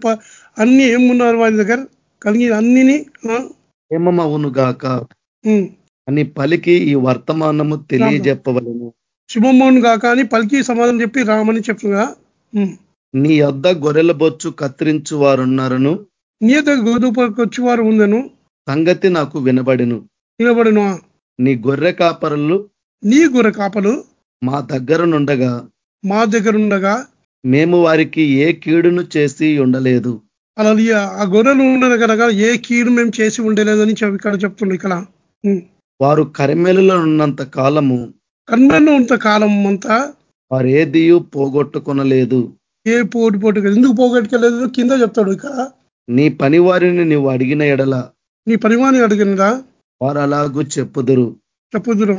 అన్ని ఏమున్నారు వారి దగ్గర? కలిగిన అన్నిని ఏమవును గాక? అని పలికి ఈ వర్తమానము తెలియజెప్పవలను. శుభమోహన్ గాక అని పలికి సమాధానం చెప్పి రామని చెప్తున్నా నీ వద్ద గొర్రెల బొచ్చు కత్తిరించు వారున్నారను నీ యొక్క గోధుమకు వచ్చి వారు ఉందను. సంగతి నాకు వినబడిను. వినబడిను నీ గొర్రె కాపరులు నీ గొర్రె కాపలు మా దగ్గర నుండగా మా దగ్గర ఉండగా మేము వారికి ఏ కీడును చేసి ఉండలేదు. అలా ఆ గొర్రెలు ఉండదు కనుక ఏ కీడు మేము చేసి ఉండలేదని ఇక్కడ చెప్తుండే ఇక్కడ. వారు కరిమెలలో ఉన్నంత కాలము. కర్మెలో ఉన్నంత కాలం అంతా వారు ఏదియు పోగొట్టుకొనలేదు. ఏ పోటు పోటు ఎందుకు పోగొట్టుకోలేదు? కింద చెప్తాడు ఇక్కడ. నీ పని వారిని నువ్వు అడిగిన ఎడల. నీ పరిమాణి అడిగినదా? వారు అలాగూ చెప్పుదురు. చెప్పుదురు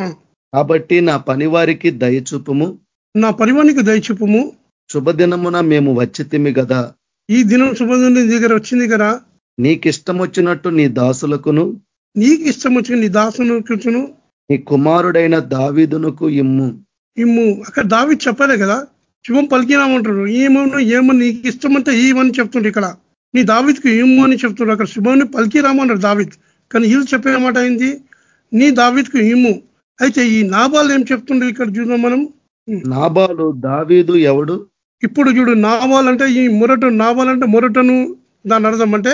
కాబట్టి నా పనివారికి దయచూపము నా పరిమాణికి దయచూపము శుభదినమున మేము వచ్చితిమి కదా ఈ దినం శుభదిన దగ్గర వచ్చింది కదా. నీకిష్టం వచ్చినట్టు నీ దాసులకును నీకు ఇష్టం వచ్చిన నీ దాసును నీ కుమారుడైన దావీదునకు ఇమ్ము. ఇమ్ము. అక్కడ దావి చెప్పలే కదా. శుభం పలికినామంటాడు ఏమో ఏమో నీకు ఇష్టమంటే ఏమని చెప్తుండ్రు ఇక్కడ. నీ దావిద్కి ఇమ్ము అని చెప్తున్నారు అక్కడ శుభాన్ని పలికి రామన్నారు దావిద్. కానీ వీళ్ళు చెప్పే మాట అయింది నీ దావిద్కు ఇమ్ము. అయితే ఈ నాబాలు ఏం చెప్తుండ్రు ఇక్కడ చూద్దాం మనం? నాబాలు దావీదు ఎవడు? ఇప్పుడు చూడు నాబాల్ అంటే ఈ మొరట నాబాల్ అంటే మొరటను దాని అర్థం అంటే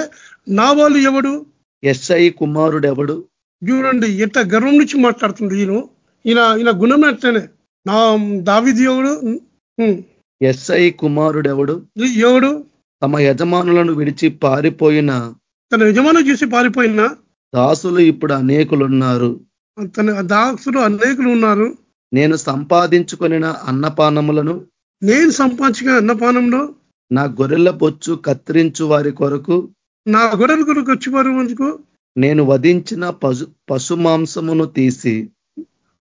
నాబాలు ఎవడు? ఎస్ఐ కుమారుడు ఎవడు? చూడండి ఎట్ట గర్వం నుంచి మాట్లాడుతుంది ఈయన. ఈయన ఈయన గుణం ఎట్లనే నా దావిది ఎవడు? ఎస్ఐ కుమారుడు ఎవడు? ఎవడు? తమ యజమానులను విడిచి పారిపోయిన. తన యజమాను చూసి పారిపోయిన? దాసులు ఇప్పుడు అనేకులున్నారు. తన దాసులు అనేకులు ఉన్నారు. నేను సంపాదించుకొనిన అన్నపానములను నేను సంపాదించిన అన్నపానంలో నా గొర్రెల బొచ్చు కత్తిరించు వారి కొరకు నా గొర్రెల కొరకు వచ్చి వారి వంచుకు నేను వధించిన పశు పశు మాంసమును తీసి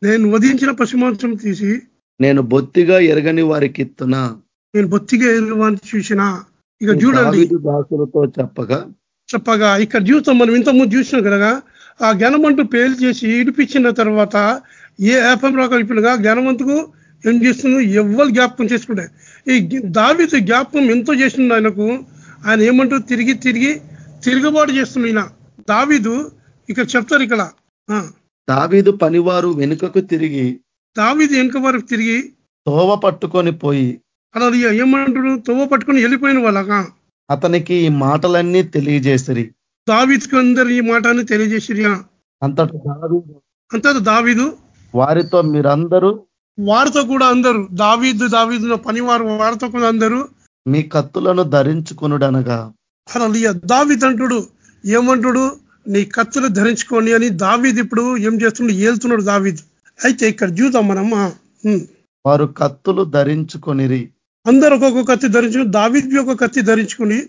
నేను వధించిన పశుమాంసం తీసి నేను బొత్తిగా ఎరగని వారికి ఇస్తున్నా నేను బొత్తిగా ఎరువాన్ని చూసిన? ఇక చూడండి. దాసులతో చెప్పగా చెప్పగా ఇక్కడ చూస్తాం మనం ఇంతకుముందు చూసినాం కదా ఆ జ్ఞానమంటూ పేలు చేసి ఇడిపించిన తర్వాత ఏ యాపం రాకపోయినగా జ్ఞానవంతుకు ఏం చేస్తుందో? ఎవ్వరు జ్ఞాపకం చేసుకుంటే ఈ దావిత జ్ఞాపకం ఎంతో చేసిండు ఆయనకు ఆయన ఏమంటూ తిరిగి తిరిగి తిరుగుబాటు చేస్తుంది ఈయన. దావీదు ఇక్కడ చెప్తారు ఇక్కడ. దావీదు పనివారు వెనుకకు తిరిగి దావీదు వెనుక వరకు తిరిగి తోవ పట్టుకొని పోయి అలా ఏమంటాడు? తొవ్వ పట్టుకొని వెళ్ళిపోయిన వాళ్ళగా అతనికి ఈ మాటలన్నీ తెలియజేసిరి. దావీద్కి అందరు ఈ మాటని తెలియజేసిరి అంతట దావీదు అంతా దావీదు వారితో మీరందరూ వారితో కూడా అందరూ దావీదు దావీదు పనివారు వారితో కూడా అందరూ మీ కత్తులను ధరించుకునుడనగా. అలా దావీద్ అంటుడు ఏమంటుడు? నీ కత్తులు ధరించుకోండి అని దావీద్ ఇప్పుడు ఏం చేస్తుండు? ఏళ్తున్నాడు దావీద్. అయితే ఇక్కడ చూద్దాం మనం ఆ, ఉమ్. వారు కత్తులు ధరించుకొనిరి. అందరూ ఒక్కొక్క కత్తి ధరించుకుని దావీద్ ఒక కత్తి ధరించుకుని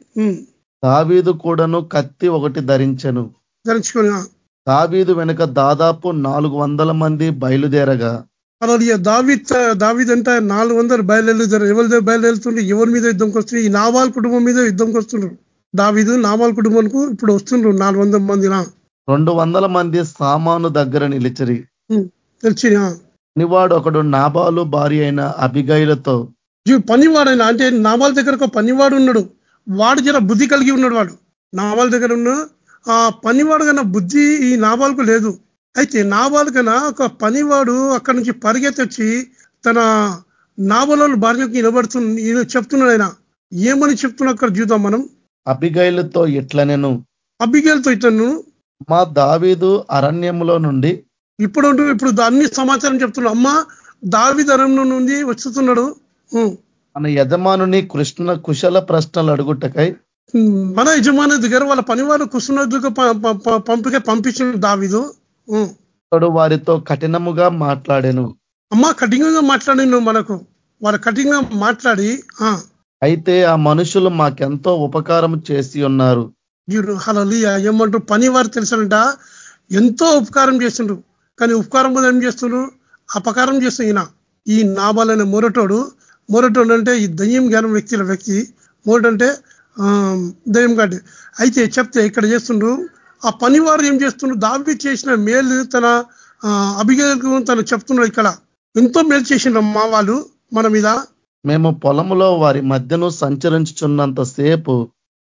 దావీదు కూడాను కత్తి ఒకటి ధరించెను. ధరించుకొని. దావీదు వెనుక దాదాపు నాలుగు వందల మంది బయలుదేరగా. అలా దావీద్ దావీద్ అంటే నాలుగు వందలు బయలుదేరు ఎవరి దగ్గర బయలుదేరుతుండ్రు ఎవరి మీద యుద్ధంకి వస్తుంది ఈ నావాల్ కుటుంబం మీద యుద్ధంకి వస్తున్నారు దావీదు నావాల్ కుటుంబానికి ఇప్పుడు వస్తుండ్రు నాలుగు వందల మంది నా. రెండు వందల మంది సామాను దగ్గర నిలిచిరి. ఉమ్, తెలిసి ఆ. నివాడు ఒకడు నాబాలు భార్య అయిన అభిగైలతో జీ పనివాడైన అంటే నామాల దగ్గర ఒక పనివాడు ఉన్నాడు. వాడు జర బుద్ధి కలిగి ఉన్నాడు వాడు. నామాల దగ్గర ఉన్న ఆ పనివాడు కన్నా బుద్ధి ఈ నాబాలకు లేదు. అయితే నాబాలు కన్నా ఒక పనివాడు అక్కడి నుంచి పరిగెత్తొచ్చి తన నాబలలో భార్యకు నిలబడుతుంది ఈయన చెప్తున్నాడు ఆయన. ఏమని చెప్తున్నా అక్కడ చూద్దాం మనం. అభిగైలతో ఇట్లనెను అబ్బిగేలతో ఇతను మా దావీదు అరణ్యములో నుండి. ఇప్పుడు ఇప్పుడు అన్ని సమాచారం చెప్తున్నాడు. అమ్మ దావి ధరంలో నుండి వస్తున్నాడు. మన యజమానుని కృష్ణ కుశల ప్రశ్నలు అడుగుటకై. మన యజమాని దగ్గర వాళ్ళ పనివారు కుసునద్దుకు పంపిక పంపించిన దావిదు. అతడు వారితో కఠినముగా మాట్లాడెను. అమ్మ కఠినంగా మాట్లాడిను మనకు. వారు కఠినంగా మాట్లాడి అయితే ఆ మనుషులు మాకెంతో ఉపకారం చేసి ఉన్నారు. ఏమంటారు? పని వారు తెలుసంట ఎంతో ఉపకారం చేస్తుండ్రు కానీ ఉపకారం కూడా ఏం చేస్తుండ్రు? అపకారం చేస్తుంది ఈయన. ఈ నాబాలైన మొరటోడు మొరటోడు అంటే ఈ దయ్యం జ్ఞానం వ్యక్తుల వ్యక్తి. మొరట అంటే ఆ, దయ్యం కాదు అయితే చెప్తే ఇక్కడ చేస్తుండ్రు ఆ పనివారు ఏం చేస్తుండ్రు దావి చేసిన మేలు తన అభిగేకు తను చెప్తున్నాడు ఇక్కడ. ఎంతో మేలు చేసిండ్రు మా వాళ్ళు మన మీద. మేము పొలములో వారి మధ్యను సంచరించుచున్నంత సేపు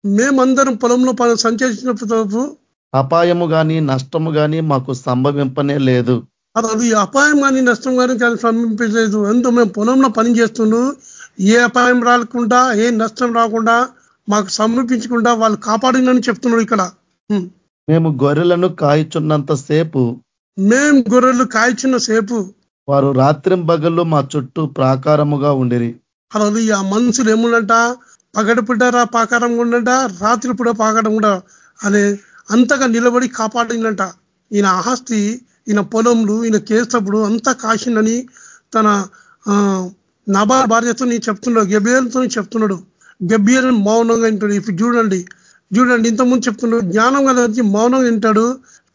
మేమందరం పొలంలో సంచరించినప్పుడు అపాయము గాని నష్టము గాని మాకు సంభవింపనే లేదు. అది అపాయం కానీ నష్టం కానీ కానీ సంపించలేదు ఎంతో మేము పొలంలో పని చేస్తుండు. ఏ అపాయం రాకుండా ఏ నష్టం రాకుండా మాకు సమర్పించకుండా వాళ్ళు కాపాడిందని చెప్తున్నారు ఇక్కడ. మేము గొర్రెలను కాయచున్నంత సేపు మేం గొర్రెలు కాల్చిన సేపు వారు రాత్రింబగళ్ళు మా చుట్టూ ప్రాకారముగా ఉండిరి. అది ఆ మనుషులు ఏముండంట? పగటి పుట్టారా పాకారం ఉండంట రాత్రి పూట పాకారం కూడా అనే అంతగా నిలబడి కాపాడిందంట ఈయన ఆస్తి ఈయన పొలంలు ఈయన కేసప్పుడు అంతా కాసిందని తన నబార్ భార్యతో నేను చెప్తున్నాడు గెబియర్తో చెప్తున్నాడు. గెబియర్ మౌనంగా వింటాడు ఇప్పుడు చూడండి చూడండి ఇంతకుముందు చెప్తున్నాడు జ్ఞానం గల వ్యక్తి మౌనంగా వింటాడు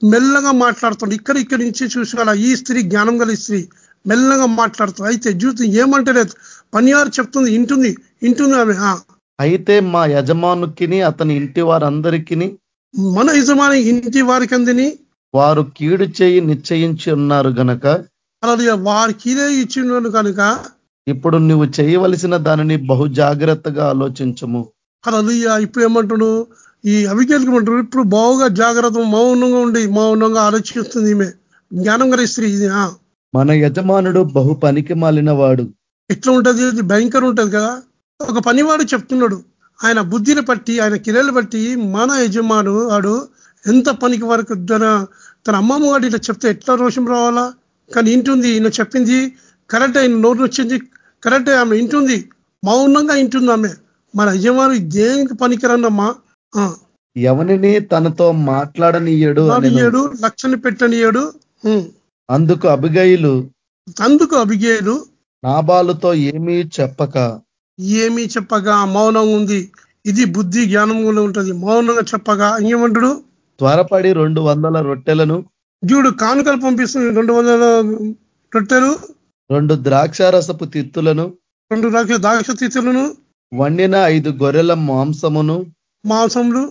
మెల్లగా మాట్లాడుతాడు. ఇక్కడ ఇక్కడి నుంచి చూసుకోవాలా ఈ స్త్రీ జ్ఞానం గల స్త్రీ మెల్లగా మాట్లాడుతుంది అయితే చూసి ఏమంటలేదు పనివారు చెప్తుంది ఇంటుంది ఇంటుంది ఆమె అయితే మా యజమానుకిని అతని ఇంటి వారందరికీ మన యజమాని ఇంటి వారికి అందిని? వారు కీడు చేయి నిశ్చయించి ఉన్నారు గనక. అలాగే వారికి ఇదే ఇచ్చినాడు కనుక? ఇప్పుడు నువ్వు చేయవలసిన దానిని బహు జాగ్రత్తగా ఆలోచించము. అలా ఇప్పుడు ఏమంటాడు ఈ అవికేలకు ఏమంటాడు ఇప్పుడు బాగుగా జాగ్రత్త మౌనంగా ఉండి మౌనంగా ఆలోచిస్తుంది ఈమె. జ్ఞానం గల స్త్రీ ఇది. మన యజమానుడు బహు పనికి మాలిన వాడు ఎట్లా ఉంటది? ఇది భయంకరం ఉంటది కదా? ఒక పనివాడు చెప్తున్నాడు. ఆయన బుద్ధిని బట్టి ఆయన కిరలు బట్టి మన యజమాను వాడు ఎంత పనికి వరకు తన తన అమ్మమ్మ వాడు ఇట్లా చెప్తే ఎట్లా రోషం రావాలా? కానీ ఇంటుంది ఈయన చెప్పింది కరెక్ట్ ఆయన నోరు వచ్చింది కరెక్ట్ ఆమె ఇంటుంది మౌనంగా ఇంటుంది ఆమె. మన యజమాను దేనికి పనికిరన్నమ్మా ఎవనిని తనతో మాట్లాడనీయడు రానియ్యడు లక్షని పెట్టనియడు. అందుకు అభిగయులు అందుకు అభిగేయులు నాబాలుతో ఏమీ చెప్పక ఏమీ చెప్పగా మౌనం ఉంది. ఇది బుద్ధి జ్ఞానం కూడా ఉంటది. మౌనంగా చెప్పగా ఏమంటాడు త్వరపడి రెండు వందల రొట్టెలను చూడు కానుకలు పంపిస్తుంది. రెండు వందల రొట్టెలు రెండు ద్రాక్షారసపు తిత్తులను రెండు ద్రాక్ష ద్రాక్ష తీర్చులను వండిన ఐదు గొర్రెల మాంసమును మాంసములు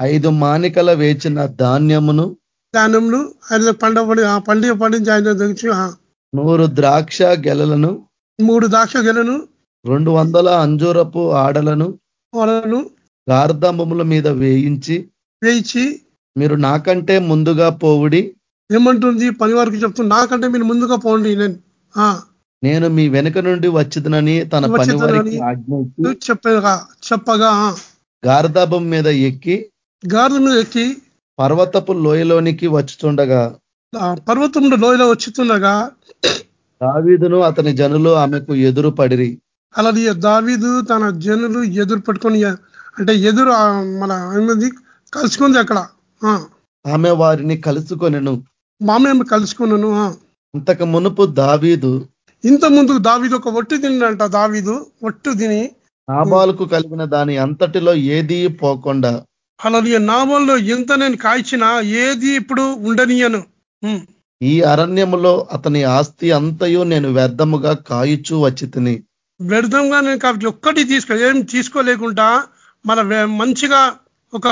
ఐదు మానికల వేచిన ధాన్యమును ధాన్యములు ఆయన పండబడి ఆ పండుగ పండించి ఆయన ఆ, నూరు ద్రాక్ష గెలలను మూడు ద్రాక్ష గెలను రెండు వందల అంజూరపు ఆడలను గార్ధంబముల మీద వేయించి వేయించి మీరు నాకంటే ముందుగా పోవుడి. ఏమంటుంది పని వారికి చెప్తుంది నాకంటే మీరు ముందుగా పోండి నేను నేను మీ వెనుక నుండి వచ్చిదనని తన పని వారికి చెప్పగా చెప్పగా ఆ, గార్ధాబం మీద ఎక్కి గాడిద మీద ఎక్కి పర్వతపు లోయలోనికి వచ్చుతుండగా పర్వతంలో లోయలో వచ్చుతుండగా దావీదును అతని జనులు ఆమెకు ఎదురు పడిరి. అలాగే దావీదు తన జనులు ఎదురు పట్టుకొని అంటే ఎదురు మన కలుసుకుంది అక్కడ. ఆ, ఆమె వారిని కలుసుకొనెను. మామయ్య కలుసుకున్నాను ఆ. అంతకు మునుపు దావీదు ఇంత ముందు దావీదు ఒక ఒట్టు తిండంట దావీదు ఒట్టు తిని నాబాలుకు కలిగిన దాని అంతటిలో ఏదీ పోకుండా. అలాగే నామంలో ఎంత నేను కాల్చినా ఏది ఇప్పుడు ఉండనియను. ఉం. ఈ అరణ్యములో అతని ఆస్తి అంతయు నేను వ్యర్థముగా కాయుచూ వచ్చి తిని వ్యర్థంగా నేను కాబట్టి ఒక్కటి తీసుకో ఏం తీసుకోలేకుండా మన మంచిగా ఒక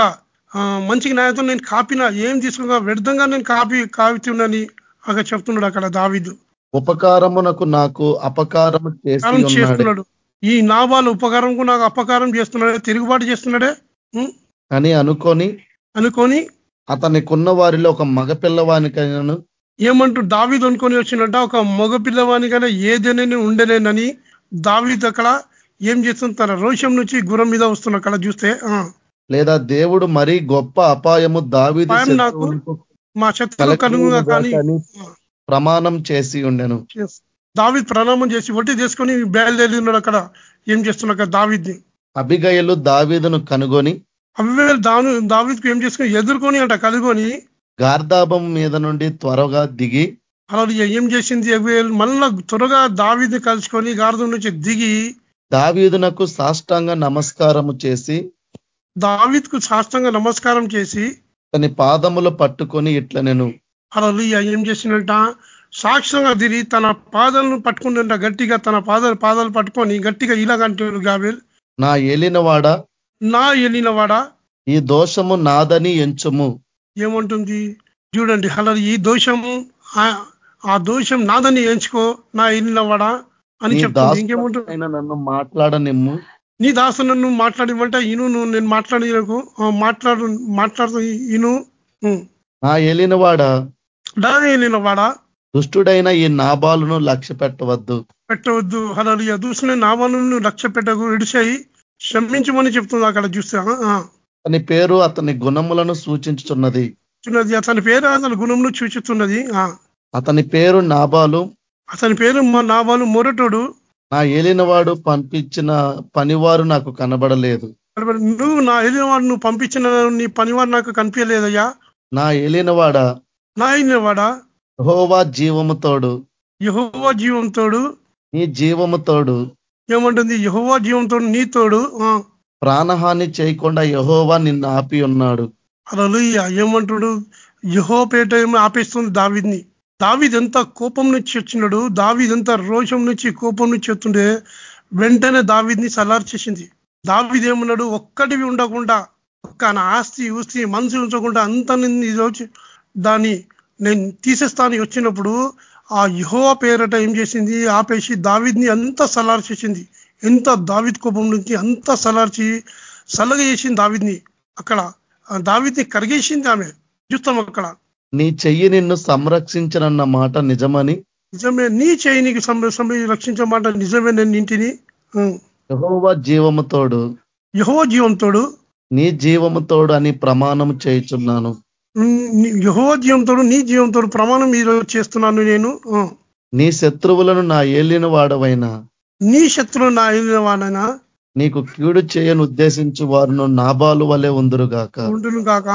ఆ, మంచిగా న్యాయంతో నేను కాపిన ఏం తీసుకోగా వ్యర్థంగా నేను కాపీ కాపుతున్నాని అక్కడ చెప్తున్నాడు అక్కడ దావీదు. ఉపకారమునకు నాకు అపకారము చేస్తున్నాడు. ఈ నాబాలు ఉపకారం నాకు అపకారం చేస్తున్నాడే తిరుగుబాటు చేస్తున్నాడే? అని అనుకొని అనుకొని అతనికున్న వారిలో ఒక మగ పిల్లవానికైనాను. ఏమంటూ దావీదు అనుకొని వచ్చినట్ట ఒక మగ పిల్లవానికైనా ఏదైనా ఉండలేనని దావీదు అక్కడ ఏం చేస్తుంది? తన రోషం నుంచి గుర్రం మీద వస్తున్న అక్కడ చూస్తే లేదా దేవుడు మరీ గొప్ప అపాయము అపాయం నాకు మా శత్రువు కనుగొగా కానీ ప్రమాణం చేసి ఉండెను. దావీద్ ప్రణామం చేసి ఒట్టి చేసుకొని బయలుదేరి ఉన్నాడు అక్కడ. ఏం చేస్తున్నా అక్కడ దావీద్ని? అభిగయలు దావీదును కనుగొని అవే దాను దావీద్కు ఏం చేసుకొని ఎదుర్కొని అంట కనుగొని గార్ధాబం మీద నుండి త్వరగా దిగి అలా ఏం చేసింది అబీగయల్? మళ్ళా త్వరగా దావీద్ని కలుసుకొని గార్ధం నుంచి దిగి దావీదునకు సాష్టాంగ నమస్కారము చేసి దావీద్కు సాష్టంగా నమస్కారం చేసి తన పాదములు పట్టుకొని ఇట్ల నేను అలా ఏం చేసిందంట సాక్ష్యంగా తిరిగి తన పాదాలను పట్టుకుందంట గట్టిగా తన పాదాలు పాదాలు పట్టుకొని గట్టిగా ఇలాగంటాడు గాబేల్. నా ఏలినవాడ నా ఎలినవాడా? ఈ దోషము నాదని ఎంచుము. ఏముంటుంది? చూడండి అలా ఈ దోషము ఆ- ఆ దోషం నాదని ఎంచుకో నా ఎలినవాడా అని చెప్తుంది. ఇంకేముంటుంది? నన్ను మాట్లాడనిమ్ము. నీ దాసు నన్ను మాట్లాడిమంటే ఇను నువ్వు నేను మాట్లాడినకు మాట్లాడు మాట్లాడుతూ ఇను. నా ఏలినవాడ నా ఎలినవాడా? దుష్టుడైన ఈ నాబాలును లక్ష్య పెట్టవద్దు. పెట్టవద్దు. అలా దూసిన నామాలను లక్ష్య పెట్టకు ఇడిచాయి క్షమించమని చెప్తుంది అక్కడ చూస్తే. అతని పేరు అతని గుణములను సూచించుచున్నది. చూస్తున్నది. అతని పేరు అతని గుణంలో సూచిస్తున్నది. ఆ. అతని పేరు నాబాలు. అతని పేరు మా నావాలు మొరటోడు. నా ఏలినవాడు పంపించిన పనివారు నాకు కనబడలేదు. నువ్వు నా ఎలినవాడు నువ్వు పంపించిన నీ పనివాడు నాకు కనిపించలేదయ్యా. నా ఏలినవాడ? నా ఎలినవాడా యెహోవా జీవముతోడు యహోవా జీవంతోడు నీ జీవముతోడు ఏమంటుంది? యహోవా జీవంతోడు నీతోడు ఆ. ప్రాణహాని చేయకుండా యెహోవా నిన్ను ఆపి ఉన్నాడు. అలలుయ్య ఏమంటాడు? యహో పేట ఏమో ఆపేస్తుంది దావిద్ని. దావిద్ ఎంత కోపం నుంచి వచ్చినాడు? దావిద్ ఎంత రోషం నుంచి కోపం నుంచి వస్తుండే? వెంటనే దావిద్ని సలార్చేసింది దావిద్ ఏమన్నాడు? ఒక్కటివి ఉండకుండా ఒక్క నా ఆస్తి ఊస్తి మనసు ఉంచకుండా అంత నిన్ను ఈరోజు దాన్ని నేను తీసేస్తాను వచ్చినప్పుడు ఆ యహో పేరట ఏం చేసింది? ఆపేసి దావిద్ని అంత సలార్చేసింది ఎంత దావిద్ కోపం నుంచి అంత సలార్చి సలగ చేసింది దావిద్ని అక్కడ. దావిద్ని కరిగేసింది ఆమె. చూస్తాం అక్కడ. నీ చెయ్యి నిన్ను సంరక్షించనన్న మాట నిజమని? నిజమే. నీ చేయి నీకు రక్షించమాట నిజమే నేను ఇంటిని యెహోవా జీవముతోడు యహో జీవంతోడు నీ జీవముతోడు అని ప్రమాణం చేయుచున్నాను. యహో జీవంతోడు నీ జీవంతోడు ప్రమాణం ఈరోజు చేస్తున్నాను నేను. నీ శత్రువులను నా ఏలిన వాడవైన? నీ శత్రువు నా వాడైనా? నీకు కీడు చేయను ఉద్దేశించి వారును నాబాలు వలె ఉందురుగాక. ఉండును కాక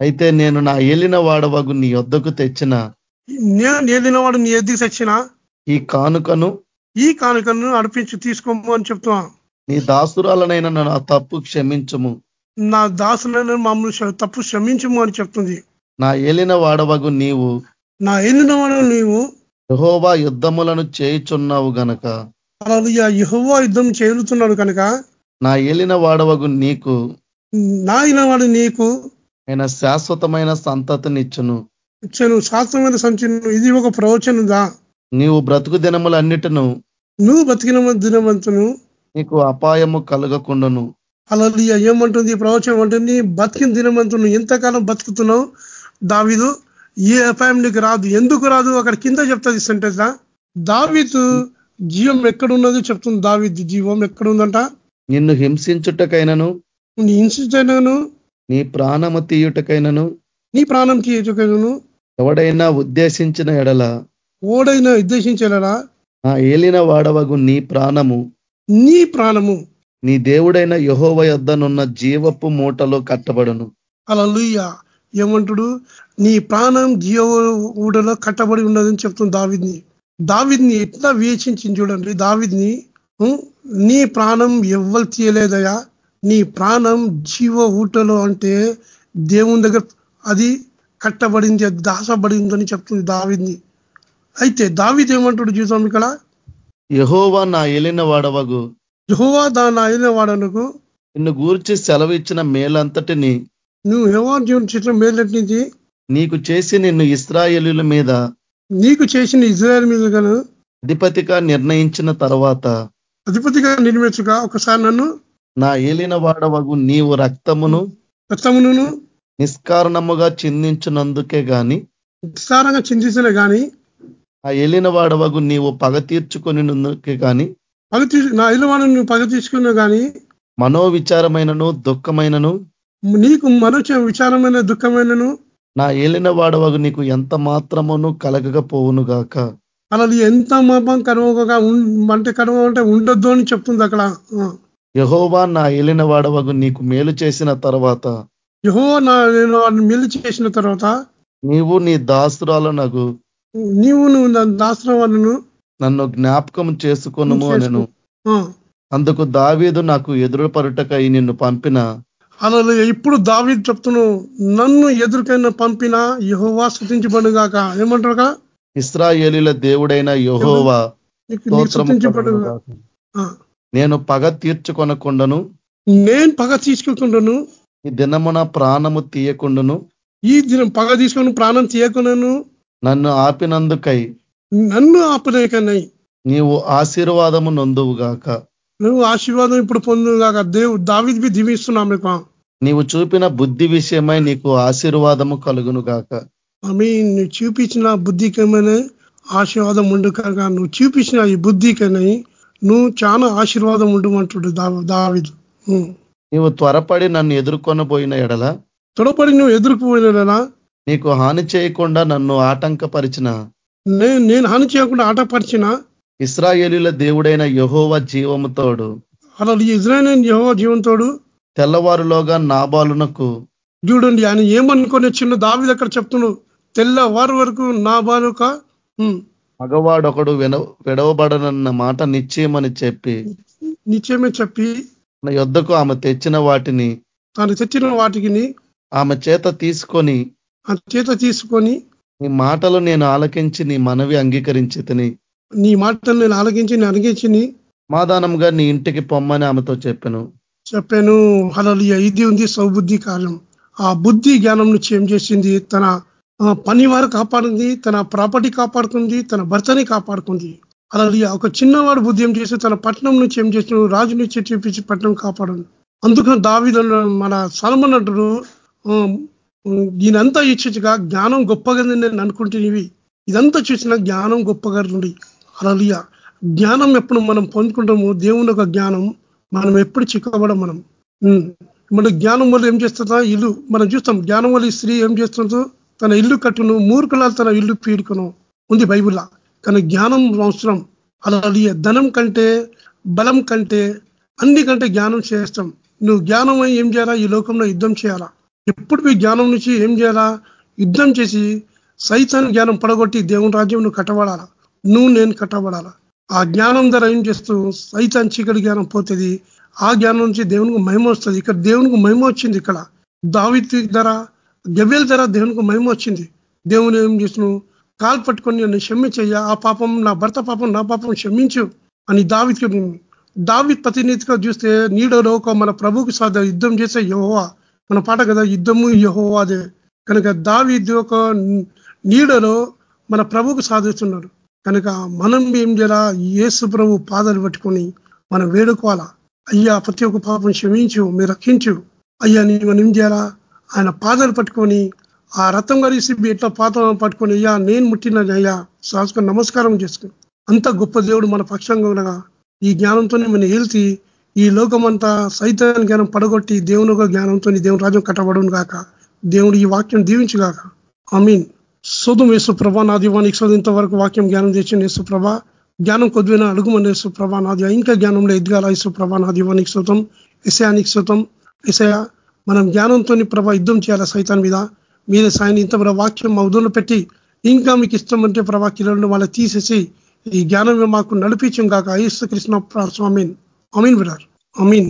అయితే నేను నా ఏలిన వాడవగు నీ వద్దకు తెచ్చిన? నేను ఏదిన వాడు నీ ఎద్దుకు తెచ్చిన? ఈ కానుకను? ఈ కానుకను నడిపించి తీసుకోము అని చెప్తున్నా. నీ దాసురాలనైన నా తప్పు క్షమించుము. నా దాసులను మమ్మల్ని తప్పు క్షమించము అని చెప్తుంది. నా ఏలిన వాడవగు నీవు నా ఎన్నిన వాడు నీవు యహోవా యుద్ధములను చేయుచున్నావు గనక. అలా యహోవా యుద్ధం చేరుతున్నాడు కనుక నా ఏలిన వాడవగు నీకు నాయన వాడు నీకు ఆయన శాశ్వతమైన సంతతినిచ్చును. ఇచ్చాను శాస్త్రమైన సంచను ఇది ఒక ప్రవచనదా నీవు బ్రతుకు దినములన్నిటిను నువ్వు బతికిన దినవంతును నీకు అపాయము కలగకుండాను. అలా ఏమంటుంది? ప్రవచనం అంటుంది బతికిన దినవంతును ఎంతకాలం బతుకుతున్నావు దావిదు? ఏ అపాయం నీకు రాదు? ఎందుకు రాదు? అక్కడ కింద చెప్తుంది సెంటెన్స్ దావిదు జీవం ఎక్కడున్నది చెప్తుంది. దావిద్ జీవం ఎక్కడుందంట? నిన్ను హింసించుటకైనను నీ ఇన్సిడెంట్ను నీ ప్రాణము తీయుటకైనను నీ ప్రాణం తీయచుకను ఎవడైనా ఉద్దేశించిన ఎడల ఓడైనా ఉద్దేశించాలరా నా ఏలిన వాడవగు నీ ప్రాణము. నీ ప్రాణము. నీ దేవుడైన యహోవ యొద్దనున్న జీవపు మూటలో కట్టబడును. అలా ఏమంటాడు? నీ ప్రాణం జీవ ఊడలో కట్టబడి ఉన్నదని చెప్తుంది దావిద్ని. దావిద్ని ఎట్లా వీక్షించింది చూడండి. దావిద్ని? నీ ప్రాణం ఎవ్వరు తీయలేదయా నీ ప్రాణం జీవ ఊటలో అంటే దేవుని దగ్గర అది కట్టబడింది అది దాసబడిందని చెప్తుంది దావిద్ని. అయితే దావిద్ ఏమంటాడు జీవితం ఇక్కడ? యహోవా నా ఏలిన వాడవగు. యహోవా దాని అయిన వాడనుకు నిన్ను గూర్చి సెలవిచ్చిన మేలంతటిని నువ్వు యహోవా చిత్రం మేలట్టించి నీకు చేసి నిన్ను ఇస్రాయేలుల మీద నీకు చేసిన ఇజ్రాయల్ మీద గాను అధిపతిగా నిర్ణయించిన తర్వాత అధిపతిగా నిర్మించగా ఒకసారి నన్ను నా ఏలిన వాడవగు నీవు రక్తమును రక్తమును నిష్కారణముగా చిందించినందుకే గాని విస్తారంగా చింతించిన గాని ఆ ఏలిన వాడవగు నీవు పగ తీర్చుకొనినందుకే గాని పగ నా నువ్వు పగ తీసుకున్నా గాని మనోవిచారమైనను దుఃఖమైనను నీకు మనోచ విచారమైన దుఃఖమైనను నా ఏలిన వాడవగు నీకు ఎంత మాత్రమును కలగకపోవును గాక అలా ఎంత మాపం కరువగా అంటే కరువ అంటే ఉండొద్దు అని చెప్తుంది అక్కడ. యహోవా నా ఏలిన వాడవగు నీకు మేలు చేసిన తర్వాత యహో నా నేను వాడిని మెల్లి చేసిన తర్వాత నీవు నీ దాసురాలనగు నీవు నువ్వు నా దాసరం వాళ్ళను నన్ను జ్ఞాపకం చేసుకొనుము అనెను. అందుకు దావీదు నాకు ఎదురుపరుటకై నిన్ను పంపిన. అలా ఇప్పుడు దావి చెప్తున్నావు నన్ను ఎదురుకైనా పంపిన యహోవా స్థుతించబడుగాక. ఏమంటారుగా? ఇస్రాయేలీల దేవుడైన యహోవా. నేను పగ తీర్చుకొనకుండాను. నేను పగ తీసుకుంటున్నాను ఈ దినమున ప్రాణము తీయకుండాను. ఈ దినం పగ తీసుకొని ప్రాణం తీయకున్నాను నన్ను ఆపినందుకై నన్ను ఆపలేకన్నాయి నీవు ఆశీర్వాదము నొందువుగాక. నువ్వు ఆశీర్వాదం ఇప్పుడు పొందుగాక దేవు దావిది దీవిస్తున్నాం మీకు నీవు చూపిన బుద్ధి విషయమై నీకు ఆశీర్వాదము కలుగునుగాక. ఆమె నువ్వు చూపించిన బుద్ధికమైన ఆశీర్వాదం ఉండు కనుక నువ్వు చూపించిన ఈ బుద్ధికని నువ్వు చాలా ఆశీర్వాదం ఉండమంటుడు దావిదు. ఉం. నీవు త్వరపడి నన్ను ఎదుర్కొనబోయిన ఎడల? తొడపడి నువ్వు ఎదుర్కోపోయినా నీకు హాని చేయకుండా నన్ను ఆటంకపరిచిన నేను నేను హాని చేయకుండా ఆటపరిచిన ఇస్రాయేలీల దేవుడైన యహోవ జీవముతోడు అలా ఇజ్రాయల్ యహో జీవంతోడు తెల్లవారులోగా నాబాలునకు చూడండి ఆయన ఏమనుకొని చిన్న దావిది అక్కడ చెప్తున్నాడు తెల్లవారు వరకు నా బాలుక ఉం. మగవాడొకడు విన విడవబడనన్న మాట నిశ్చయమని చెప్పి నిశ్చయమే చెప్పి నా యొద్దకు ఆమె తెచ్చిన వాటిని తాను తెచ్చిన వాటికి ఆమె చేత తీసుకొని ఆ చేత తీసుకొని నీ మాటలు నేను ఆలకించి నీ మనవి అంగీకరించి తిని నీ మాటలు నేను ఆలకించి నేను అడిగించి నీ ఇంటికి పొమ్మని ఆమెతో చెప్పాను. చెప్పాను హలలియ ఇది ఉంది సౌబుద్ధి కాలం ఆ బుద్ధి జ్ఞానం నుంచి ఏం చేసింది తన పని వారు కాపాడింది తన ప్రాపర్టీ కాపాడుకుంది తన భర్తని కాపాడుకుంది అలలియ ఒక చిన్నవాడు బుద్ధి ఏం చేసి తన పట్టణం నుంచి ఏం చేసిన రాజు నుంచి చూపించి పట్టణం కాపాడు అందుకని దావిద మన సలమన్ అంటారు దీనంతా ఇచ్చుగా జ్ఞానం గొప్పగా నేను అనుకుంటున్నవి. ఇదంతా చూసిన జ్ఞానం గొప్పగా నుండి అలలియ జ్ఞానం ఎప్పుడు మనం పొందుకుంటాము దేవుని యొక్క జ్ఞానం మనం ఎప్పుడు చిక్కబడం మనం. మన జ్ఞానం వల్ల ఏం చేస్తుందా ఇల్లు మనం చూస్తాం. జ్ఞానం వల్ల ఈ స్త్రీ ఏం చేస్తుందో తన ఇల్లు కట్టును మూర్ఖులాలు తన ఇల్లు పీడుకును. ఉంది బైబుల్లా కానీ జ్ఞానం అవసరం. అలా ధనం కంటే బలం కంటే అన్ని కంటే జ్ఞానం చేస్తాం నువ్వు జ్ఞానం అయి ఏం చేయాలా? ఈ లోకంలో యుద్ధం చేయాలా? ఎప్పుడు మీ జ్ఞానం నుంచి ఏం చేయాలా? యుద్ధం చేసి సైతాన్ని జ్ఞానం పడగొట్టి దేవుని రాజ్యం నువ్వు కట్టబడాలా? నువ్వు నేను కట్టబడాలా? ఆ జ్ఞానం ధర ఏం చేస్తూ సైతాన్ చీకటి జ్ఞానం పోతుంది? ఆ జ్ఞానం నుంచి దేవునికి మహిమ వస్తుంది. ఇక్కడ దేవునికి మహిమ వచ్చింది ఇక్కడ. దావిత్ ధర గవ్యల ధర దేవునికి మహిమ వచ్చింది. దేవుని ఏం చేసిన కాలు పట్టుకొని నన్ను క్షమించయ్యా. ఆ పాపం నా భర్త పాపం నా పాపం క్షమించు అని దావిత్కి దావి ప్రతినిధిగా చూస్తే నీడో లోక మన ప్రభుకి సాధ యుద్ధం చేసే యహోవా. మన పాట కదా యుద్ధము యహోవాదే కనుక దావి ఒక నీడలో మన ప్రభుకు సాధిస్తున్నాడు. కనుక మనం ఏం చేయాలా? ఏసు ప్రభు పాదాలు పట్టుకొని మనం వేడుకోవాలా? అయ్యా ప్రతి ఒక్క పాపం క్షమించు మీరు రక్షించు. అయ్యా నీ మనం ఏం చేయాలా? ఆయన పాదాలు పట్టుకొని ఆ రథం కలిసి ఎట్లా పాత్ర పట్టుకొని అయ్యా నేను ముట్టినది అయ్యా సాసుకొని నమస్కారం చేసుకుని అంత గొప్ప దేవుడు మన పక్షంగా ఉండగా ఈ జ్ఞానంతోనే మనం హెల్తీ ఈ లోకమంతా సైతాన్ని జ్ఞానం పడగొట్టి దేవుని జ్ఞానంతో దేవుని రాజ్యం కట్టబడును గాక. దేవుడు ఈ వాక్యం దీవించు గాక. ఐ మీన్ సోదం యేసుప్రభ నా దీవానికి సోదం ఇంతవరకు వాక్యం జ్ఞానం తెచ్చిన యేసుప్రభ జ్ఞానం కొద్దిన అడుగుమని యేసుప్రభ నాది ఇంకా జ్ఞానంలో ఎదగాల యేసుప్రభ నా దీవానికి శోతం ఇసయానికి శోతం ఇసయ మనం జ్ఞానంతో ప్రభా యుద్ధం చేయాలి సైతాన్ మీద? మీద సాయం ఇంత వాక్యం మా ఉదయంలో పెట్టి ఇంకా మీకు ఇష్టం అంటే ప్రభా కిరణ్ వాళ్ళ తీసేసి ఈ జ్ఞానం మాకు నడిపించం కాక ఐసు కృష్ణ స్వామిని అమీన్ బ్రదర్ అమీన్.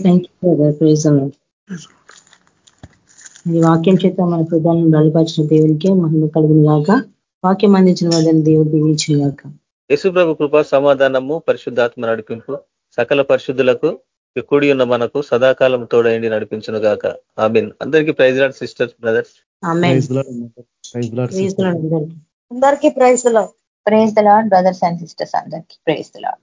ఈ వాక్యం చేత మన హృదయాలను బలపరిచిన దేవునికి మహిమ కలుగును గాక. వాక్యం అందించిన వాళ్ళని దేవుడు దీవించిన గాక. యశుప్రభు కృప సమాధానము పరిశుద్ధాత్మ నడిపింపు సకల పరిశుద్ధులకు కూడి ఉన్న మనకు సదాకాలం తోడైండి నడిపించును గాక. ఆమెన్ అందరికీ ప్రైజ్ లాడ్ సిస్టర్స్ బ్రదర్స్ అందరికీ. Praise praise the Lord brothers and sisters అందరికీ. Praise Lord